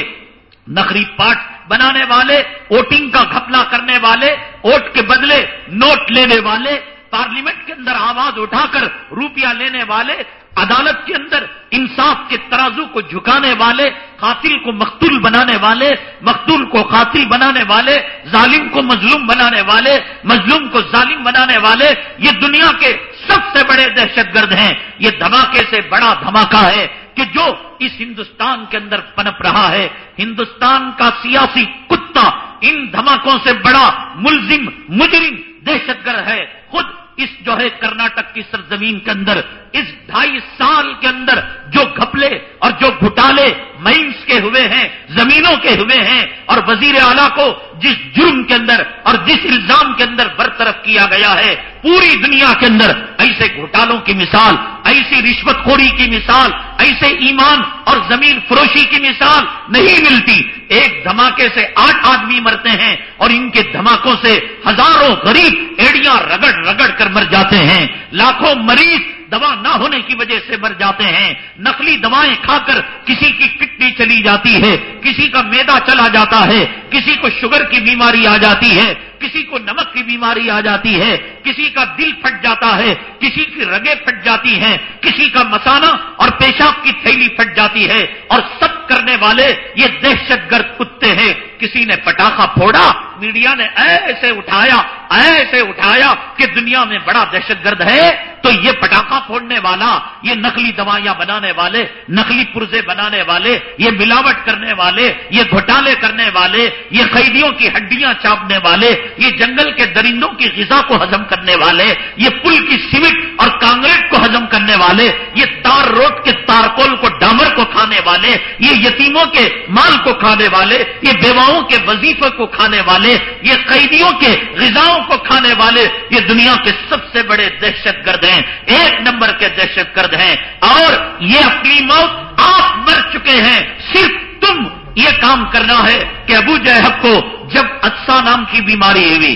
نقری پاٹ بنانے والے، ووٹنگ کا گھپلا کرنے والے، ووٹ کے بدلے نوٹ لینے والے، پارلیمنٹ کے اندر آواز اٹھا کر روپیہ لینے والے عدالت کے اندر انصاف کے ترازو کو جھکانے والے، قاتل کو مقتول بنانے والے، مقتول کو قاتل بنانے والے، ظالم کو مظلوم بنانے والے، مظلوم کو ظالم بنانے والے، یہ دنیا کے سب سے بڑے دہشت گرد ہیں۔ یہ دھماکے سے بڑا دھماکہ ہے کہ جو اس ہندوستان کے اندر پنپ رہا ہے۔ ہندوستان کا سیاسی کتا ان دھماکوں سے بڑا ملزم، مجرم دہشت گرد ہے۔ خود اس جو ہے کرناٹک کی سرزمین کے اندر اس ڈھائی سال کے اندر جو گھپلے اور جو گھٹالے مائنس کے ہوئے ہیں، زمینوں کے ہوئے ہیں اور وزیر اعلیٰ کو جس جرم کے اندر اور جس الزام کے اندر برطرف کیا گیا ہے، پوری دنیا کے اندر ایسے گھوٹالوں کی مثال، ایسی رشوت خوری کی مثال، ایسے ایمان اور زمین فروشی کی مثال نہیں ملتی۔ ایک دھماکے سے آٹھ آدمی مرتے ہیں اور ان کے دھماکوں سے ہزاروں غریب ایڑیاں رگڑ رگڑ کر مر جاتے ہیں۔ لاکھوں مریض دوا نہ ہونے کی وجہ سے مر جاتے ہیں۔ نقلی دوائیں کھا کر کسی کی کڈنی چلی جاتی ہے، کسی کا میدا چلا جاتا ہے، کسی کو شوگر کی بیماری آ جاتی ہے۔ کسی کو نمک کی بیماری آ جاتی ہے، کسی کا دل پھٹ جاتا ہے، کسی کی رگیں پھٹ جاتی ہیں، کسی کا مسانہ اور پیشاب کی تھیلی پھٹ جاتی ہے اور سب کرنے والے یہ دہشت گرد کتے ہیں۔ کسی نے پٹاخہ پھوڑا، میڈیا نے ایسے اٹھایا ایسے اٹھایا کہ دنیا میں بڑا دہشت گرد ہے۔ تو یہ پٹاخہ پھوڑنے والا، یہ نقلی دوائیاں بنانے والے، نقلی پرزے بنانے والے، یہ ملاوٹ کرنے والے، یہ گھوٹالے کرنے والے، یہ قیدیوں کی ہڈیاں چاپنے والے یہ جنگل کے درندوں کی غذا کو ہزم کرنے والے، یہ پل کی سیمٹ اور کانگریٹ کو ہزم کرنے والے، یہ تار روڈ کے تارکول کو ڈامر کو کھانے والے، یہ یتیموں کے مال کو کھانے والے، یہ بیواؤں کے وظیفے کو کھانے والے، یہ قیدیوں کے غذاؤں کو کھانے والے، یہ دنیا کے سب سے بڑے دہشت گرد ہیں، ایک نمبر کے دہشت گرد ہیں۔ اور یہ اپنی موت آپ مر چکے ہیں، صرف تم یہ کام کرنا ہے کہ ابو جہب کو جب اچھا نام کی بیماری ہوئی،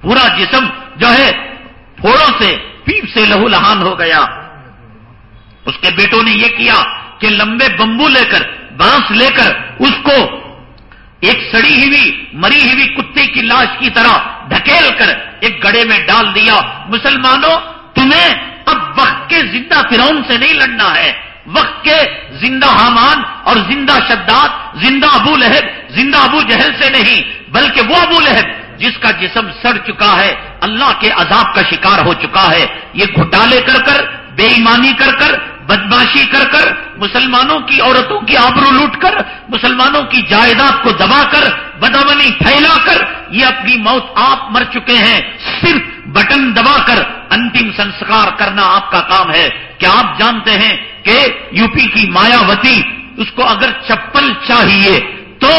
پورا جسم جو ہے پھوڑوں سے، پیپ سے لہو لہان ہو گیا۔ اس کے بیٹوں نے یہ کیا کہ لمبے بمبو لے کر، بانس لے کر، اس کو ایک سڑی ہوئی، مری ہوئی کتے کی لاش کی طرح ڈھکیل کر ایک گڑے میں ڈال دیا۔ مسلمانوں، تمہیں اب وقت کے زندہ فرون سے نہیں لڑنا ہے۔ وقت کے زندہ حامان اور زندہ شداد، زندہ ابو لہب، زندہ ابو جہل سے نہیں، بلکہ وہ ابو لہب جس کا جسم سڑ چکا ہے، اللہ کے عذاب کا شکار ہو چکا ہے۔ یہ گھٹالے کر کر، بے ایمانی کر کر، بدماشی کر کر، مسلمانوں کی عورتوں کی آبرو لوٹ کر، مسلمانوں کی جائیداد کو دبا کر بدامنی پھیلا کر، یہ اپنی موت آپ مر چکے ہیں۔ صرف بٹن دبا کر، انتم سنسکار کرنا آپ کا کام ہے۔ کیا آپ جانتے ہیں کہ یو پی کی مایاوتی اس کو اگر چپل چاہیے تو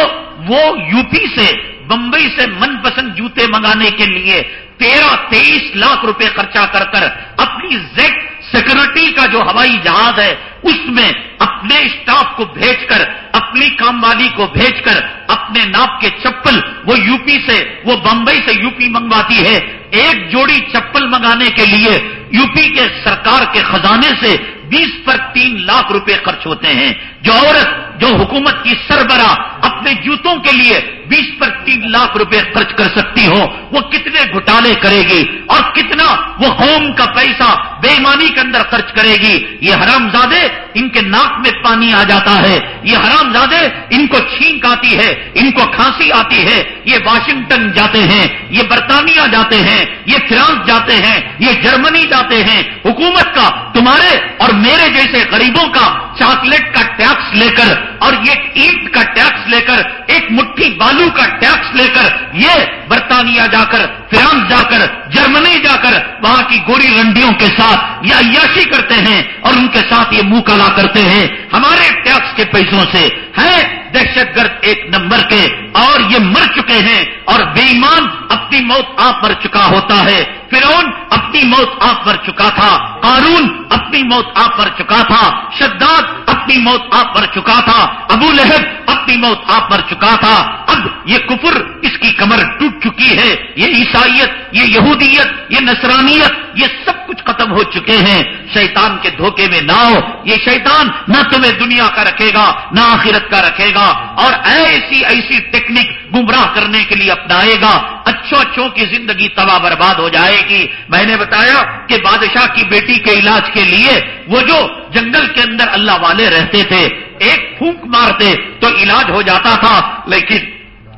وہ یو پی سے بمبئی سے من پسند جوتے منگانے کے لیے تیرہ تیئیس لاکھ روپے خرچہ کر کر اپنی زیٹ سیکورٹی کا جو ہوائی جہاز ہے، اس میں اپنے اسٹاف کو بھیج کر، اپنی کام والی کو بھیج کر، اپنے ناپ کے چپل وہ یو پی سے، وہ بمبئی سے یو پی منگواتی ہے۔ ایک جوڑی چپل منگانے کے لیے یو پی کے سرکار کے خزانے سے بیس پر تین لاکھ روپے خرچ ہوتے ہیں۔ جو عورت، جو حکومت کی سربراہ اپنے جوتوں کے لیے بیس پر تین لاکھ روپے خرچ کر سکتی ہو، وہ کتنے گھٹالے کرے گی اور کتنا وہ ہوم کا پیسہ بےمانی کے اندر خرچ کرے گی۔ یہ حرام زادے ان کے ناک میں پانی آ جاتا ہے۔ یہ حرام زادے ان کو چھینک آتی ہے، ان کو کھانسی آتی ہے۔ یہ واشنگٹن جاتے ہیں، یہ برطانیہ جاتے ہیں، یہ فرانس جاتے ہیں، یہ جرمنی جاتے ہیں حکومت کا تمہارے اور میرے جیسے غریبوں کا چاکلیٹ کا ٹیکس لے کر اور یہ اینٹ کا ٹیکس لے کر، ایک مٹھی بالو کا ٹیکس لے کر، یہ برطانیہ جا کر، فرانس جا کر، جرمنی جا کر وہاں کی گوری رنڈیوں کے ساتھ یا عیاشی کرتے ہیں اور ان کے ساتھ یہ منہ کلا کرتے ہیں۔ ہمارے ٹیکس کے پیسوں سے ہے دہشت گرد ایک نمبر کے اور یہ مر چکے ہیں اور بے ایمان اپنی موت آپ مر چکا ہوتا ہے۔ فرون اپنی موت آپ مر چکا تھا۔ قانون اپنی موت آپ مر چکا تھا۔ شداد اپنی موت آپ مر چکا تھا، ابو لہب اپنی موت آپ مر چکا تھا۔ اب یہ کفر اس کی کمر ٹوٹ چکی ہے۔ یہ عیسائیت، یہ یہودیت، یہ نصرانیت، یہ سب کچھ ختم ہو چکے ہیں۔ شیطان کے دھوکے میں نہ ہو۔ یہ شیطان نہ تمہیں دنیا کا رکھے گا، نہ آخرت کا رکھے گا۔ اور ایسی ایسی ٹیکنیک گمراہ کرنے کے لیے اپنائے گا۔ اچھو اچھوں کی زندگی تباہ برباد ہو جائے گی۔ میں نے بتایا کہ بادشاہ کی بیٹی کے علاج کے لیے وہ جو جنگل کے اندر اللہ والے رہتے تھے، ایک پھونک مارتے تو علاج ہو جاتا تھا، لیکن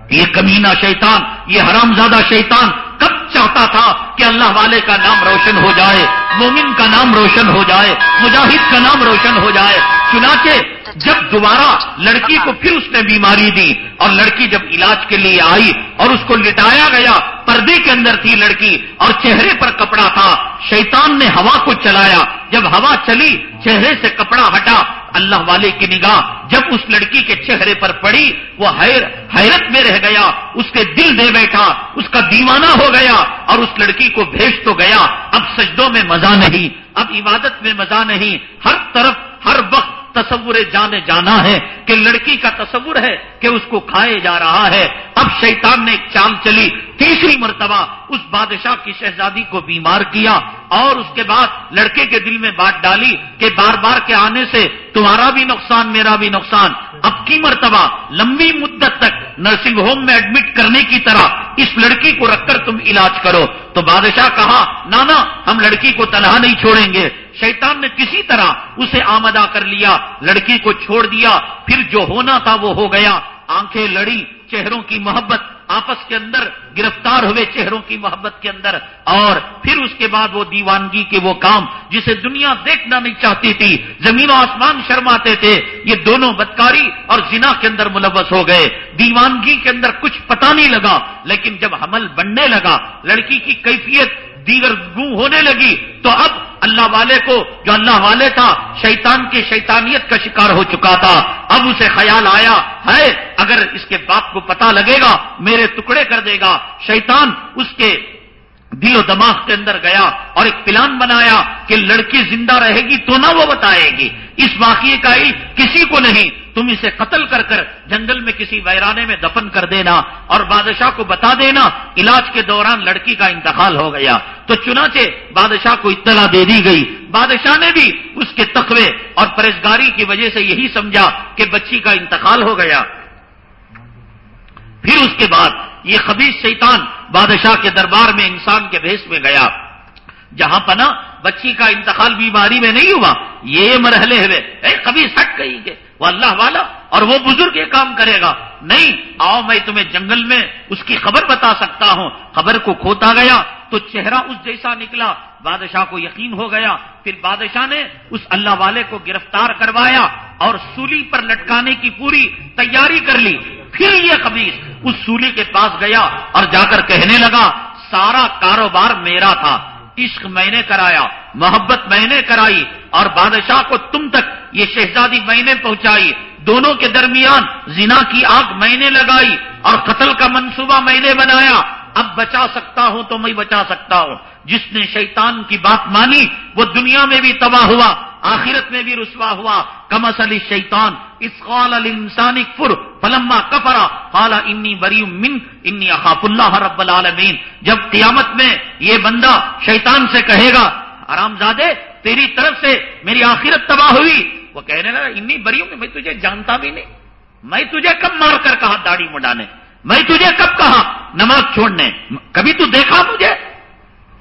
یہ کمینہ شیطان، یہ حرام زادہ شیطان کب چاہتا تھا کہ اللہ والے کا نام روشن ہو جائے، مومن کا نام روشن ہو جائے، مجاہد کا نام روشن ہو جائے۔ چنانچہ جب دوبارہ لڑکی کو پھر اس نے بیماری دی اور لڑکی جب علاج کے لیے آئی اور اس کو لٹایا گیا پردے کے اندر تھی لڑکی اور چہرے پر کپڑا تھا۔ شیطان نے ہوا کو چلایا۔ جب ہوا چلی، چہرے سے کپڑا ہٹا۔ اللہ والے کی نگاہ جب اس لڑکی کے چہرے پر پڑی، وہ حیرت میں رہ گیا۔ اس کے دل دے بیٹھا۔ اس کا دیوانہ ہو گیا اور اس لڑکی کو بھیج تو گیا۔ اب سجدوں میں مزہ نہیں، اب عبادت میں مزہ نہیں۔ ہر طرف، ہر وقت تصور جانے جانا ہے کہ لڑکی کا تصور ہے کہ اس کو کھائے جا رہا ہے۔ اب شیطان نے ایک چال چلی، تیسری مرتبہ اس بادشاہ کی شہزادی کو بیمار کیا اور اس کے بعد لڑکے کے دل میں بات ڈالی کہ بار بار کے آنے سے تمہارا بھی نقصان، میرا بھی نقصان۔ اب کی مرتبہ لمبی مدت تک نرسنگ ہوم میں ایڈمٹ کرنے کی طرح اس لڑکی کو رکھ کر تم علاج کرو۔ تو بادشاہ کہا، نانا، ہم لڑکی کو تنہا نہیں چھوڑیں گے۔ شیطان نے کسی طرح اسے آمدہ کر لیا، لڑکی کو چھوڑ دیا۔ پھر جو ہونا تھا وہ ہو گیا۔ آنکھیں لڑی، چہروں کی محبت آپس کے اندر گرفتار ہوئے چہروں کی محبت کے اندر اور پھر اس کے بعد وہ دیوانگی کے وہ کام جسے دنیا دیکھنا نہیں چاہتی تھی، زمین و آسمان شرماتے تھے، یہ دونوں بدکاری اور زنا کے اندر ملوث ہو گئے۔ دیوانگی کے اندر کچھ پتا نہیں لگا، لیکن جب حمل بننے لگا، لڑکی کی کیفیت دیگر گو ہونے لگی تو اب اللہ والے کو جو اللہ والے تھا، شیطان کی شیطانیت کا شکار ہو چکا تھا۔ اب اسے خیال آیا ہے اگر اس کے باپ کو پتا لگے گا، میرے ٹکڑے کر دے گا۔ شیطان اس کے دل و دماغ کے اندر گیا اور ایک پلان بنایا کہ لڑکی زندہ رہے گی تو نہ وہ بتائے گی۔ اس واقعے کا علم کسی کو نہیں۔ تم اسے قتل کر کر جنگل میں کسی ویرانے میں دفن کر دینا اور بادشاہ کو بتا دینا علاج کے دوران لڑکی کا انتقال ہو گیا۔ تو چنانچہ بادشاہ کو اطلاع دے دی گئی۔ بادشاہ نے بھی اس کے تقوی اور پرہزگاری کی وجہ سے یہی سمجھا کہ بچی کا انتقال ہو گیا۔ پھر اس کے بعد یہ خبیص شیطان بادشاہ کے دربار میں انسان کے بھیس میں گیا۔ جہاں پنا بچی کا انتقال بیماری میں نہیں ہوا، یہ مرحلے ہوئے۔ اے کبھی سٹ گئی گے وہ اللہ والا اور وہ بزرگ یہ کام کرے گا۔ نہیں، آؤ میں تمہیں جنگل میں اس کی خبر بتا سکتا ہوں۔ خبر کو کھوتا گیا تو چہرہ اس جیسا نکلا۔ بادشاہ کو یقین ہو گیا پھر بادشاہ نے اس اللہ والے کو گرفتار کروایا اور سولی پر لٹکانے کی پوری تیاری کر لی۔ پھر یہ خبیص اس سولی کے پاس گیا اور جا کر کہنے لگا، سارا کاروبار میرا تھا۔ عشق میں نے کرایا، محبت میں نے کرائی اور بادشاہ کو تم تک یہ شہزادی میں نے پہنچائی۔ دونوں کے درمیان زنا کی آگ میں نے لگائی اور قتل کا منصوبہ میں نے بنایا۔ اب بچا سکتا ہوں تو میں بچا سکتا ہوں۔ جس نے شیطان کی بات مانی، وہ دنیا میں بھی تباہ ہوا، آخرت میں بھی رسوا ہوا۔ کم اصلی شیطان اس قال انسانی فر پلما کفرا قال انی بری من، انی اخاف اللہ رب العالمین۔ جب قیامت میں یہ بندہ شیطان سے کہے گا آرام زادے تیری طرف سے میری آخرت تباہ ہوئی، وہ کہنے لگا انی بری ہوں میں تجھے جانتا بھی نہیں۔ میں تجھے کب مار کر کہا داڑھی مڈانے؟ میں تجھے کب کہا نماز چھوڑنے؟ کبھی تو دیکھا مجھے؟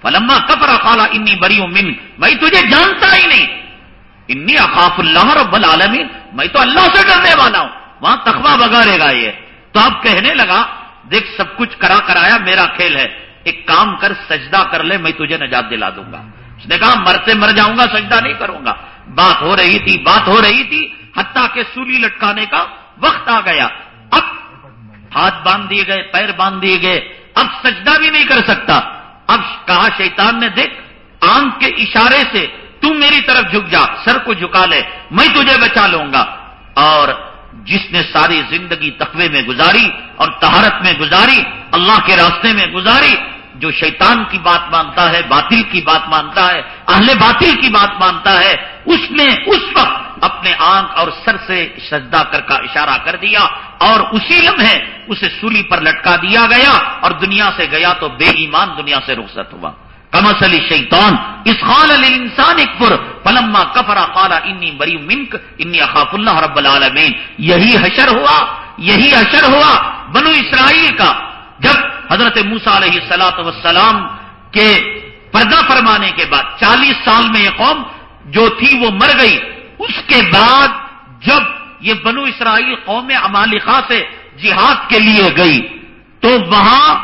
فلما کفرا خالا انی بری من، میں تجھے جانتا ہی نہیں۔ انی اخاف اللہ رب العالمین، میں تو اللہ سے ڈرنے والا ہوں۔ وہاں تخوا بگاڑے گا یہ۔ تو اب کہنے لگا، دیکھ سب کچھ کرا کرایا میرا کھیل ہے۔ ایک کام کر، سجدہ کر لے، میں تجھے نجات دلا دوں گا۔ اس نے کہا، مرتے مر جاؤں گا، سجدہ نہیں کروں گا۔ بات ہو رہی تھی، بات ہو رہی تھی، حتیٰ کہ سولی لٹکانے کا وقت آ گیا۔ اب ہاتھ باندھ دیے گئے، پیر باندھ دیے گئے۔ اب سجدہ بھی نہیں کر سکتا۔ اب کہا شیطان نے دیکھ آنکھ کے اشارے سے تم میری طرف جھک جا، سر کو جھکا لے، میں تجھے بچا لوں گا۔ اور جس نے ساری زندگی تقوی میں گزاری اور تہارت میں گزاری، اللہ کے راستے میں گزاری، جو شیطان کی بات مانتا ہے، باطل کی بات مانتا ہے، اہل باطل کی بات مانتا ہے، اس نے اس وقت اپنے آنکھ اور سر سے سجدہ کر کا اشارہ کر دیا اور اسی لمحے اسے سولی پر لٹکا دیا گیا اور دنیا سے گیا تو بے ایمان دنیا سے رخصت ہوا۔ کمسلی شیطان، اس خال علی انسان اکبر پلما کفرا خالا انی بری منک، انی اخاف اللہ رب العالمین۔ یہی حشر ہوا، یہی حشر ہوا بنو اسرائیل کا۔ جب حضرت موسا علیہ سلاۃ وسلام کے پردہ فرمانے کے بعد چالیس سال میں یہ قوم جو تھی وہ مر گئی۔ اس کے بعد جب یہ بنو اسرائیل قوم امالخا سے جہاد کے لیے گئی، تو وہاں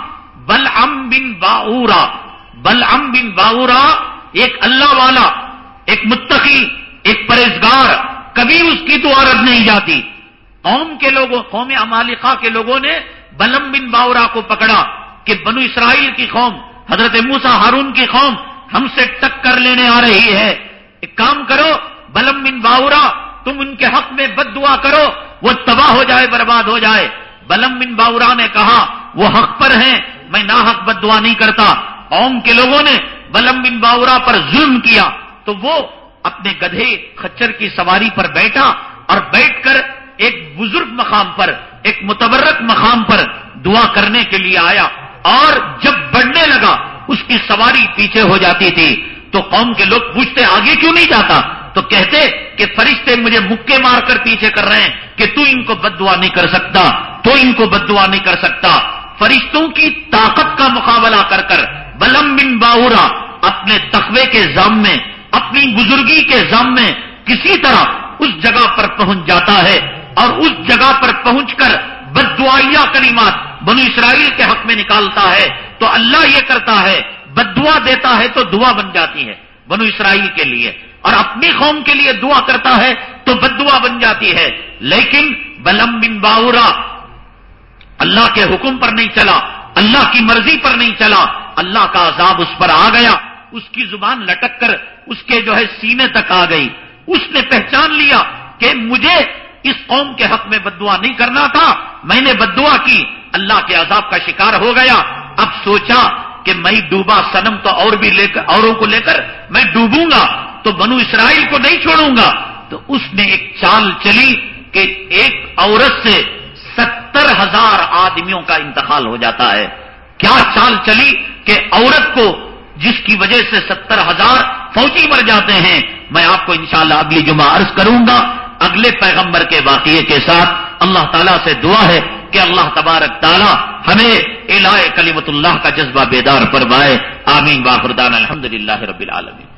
بل ام بن باورا بلعم بن باورا ایک اللہ والا، ایک متقی، ایک پرہزگار کبھی اس کی تو عورت نہیں جاتی۔ قوم کے لوگوں، قوم امالکا کے لوگوں نے بلم بن باورا کو پکڑا کہ بنو اسرائیل کی قوم، حضرت موسا ہارون کی قوم ہم سے ٹکر لینے آ رہی ہے۔ ایک کام کرو بلم بن باورا، تم ان کے حق میں بد دعا کرو، وہ تباہ ہو جائے، برباد ہو جائے۔ بلم بن باورا نے کہا، وہ حق پر ہیں، میں نہ حق بد دعا نہیں کرتا۔ قوم کے لوگوں نے بلم بن باورا پر ظلم کیا۔ تو وہ اپنے گدھے خچر کی سواری پر بیٹھا اور بیٹھ کر ایک بزرگ مقام پر، ایک متبرک مقام پر دعا کرنے کے لیے آیا۔ اور جب بڑھنے لگا، اس کی سواری پیچھے ہو جاتی تھی۔ تو قوم کے لوگ پوچھتے، آگے کیوں نہیں جاتا؟ تو کہتے کہ فرشتے مجھے مکے مار کر پیچھے کر رہے ہیں کہ تو ان کو بد دعا نہیں کر سکتا، تو ان کو بد دعا نہیں کر سکتا۔ فرشتوں کی طاقت کا مقابلہ کر کر بلم بن باورا اپنے تخوے کے زام میں اپنی بزرگی کے زام میں کسی طرح اس جگہ پر پہنچ جاتا ہے اور اس جگہ پر پہنچ کر بد دعائیا کلمات بنو اسرائیل کے حق میں نکالتا ہے۔ تو اللہ یہ کرتا ہے بد دعا دیتا ہے تو دعا بن جاتی ہے بنو اسرائیل کے لیے۔ اور اپنی قوم کے لیے دعا کرتا ہے تو بد دعا بن جاتی ہے۔ لیکن بلم بن باورا، اللہ کے حکم پر نہیں چلا، اللہ کی مرضی پر نہیں چلا، اللہ کا عذاب اس پر آ گیا۔ اس کی زبان لٹک کر اس کے جو ہے سینے تک آ گئی۔ اس نے پہچان لیا کہ مجھے اس قوم کے حق میں بدعا نہیں کرنا تھا۔ میں نے بدعا کی، اللہ کے عذاب کا شکار ہو گیا۔ اب سوچا کہ میں ڈوبا سنم تو اور بھی لے کر، اوروں کو لے کر میں ڈوبوں گا۔ تو بنو اسرائیل کو نہیں چھوڑوں گا۔ تو اس نے ایک چال چلی کہ ایک عورت سے ستر ہزار آدمیوں کا انتقال ہو جاتا ہے۔ کیا چال چلی کہ عورت کو جس کی وجہ سے ستر ہزار فوجی مر جاتے ہیں، میں آپ کو انشاءاللہ اگلی جمعہ عرض کروں گا۔ اگلے پیغمبر کے واقعے کے ساتھ اللہ تعالیٰ سے دعا ہے کہ اللہ تبارک تعالیٰ ہمیں الہ کلیمت اللہ کا جذبہ بیدار فرمائے۔ آمین واخردان الحمد للہ رب العالمین۔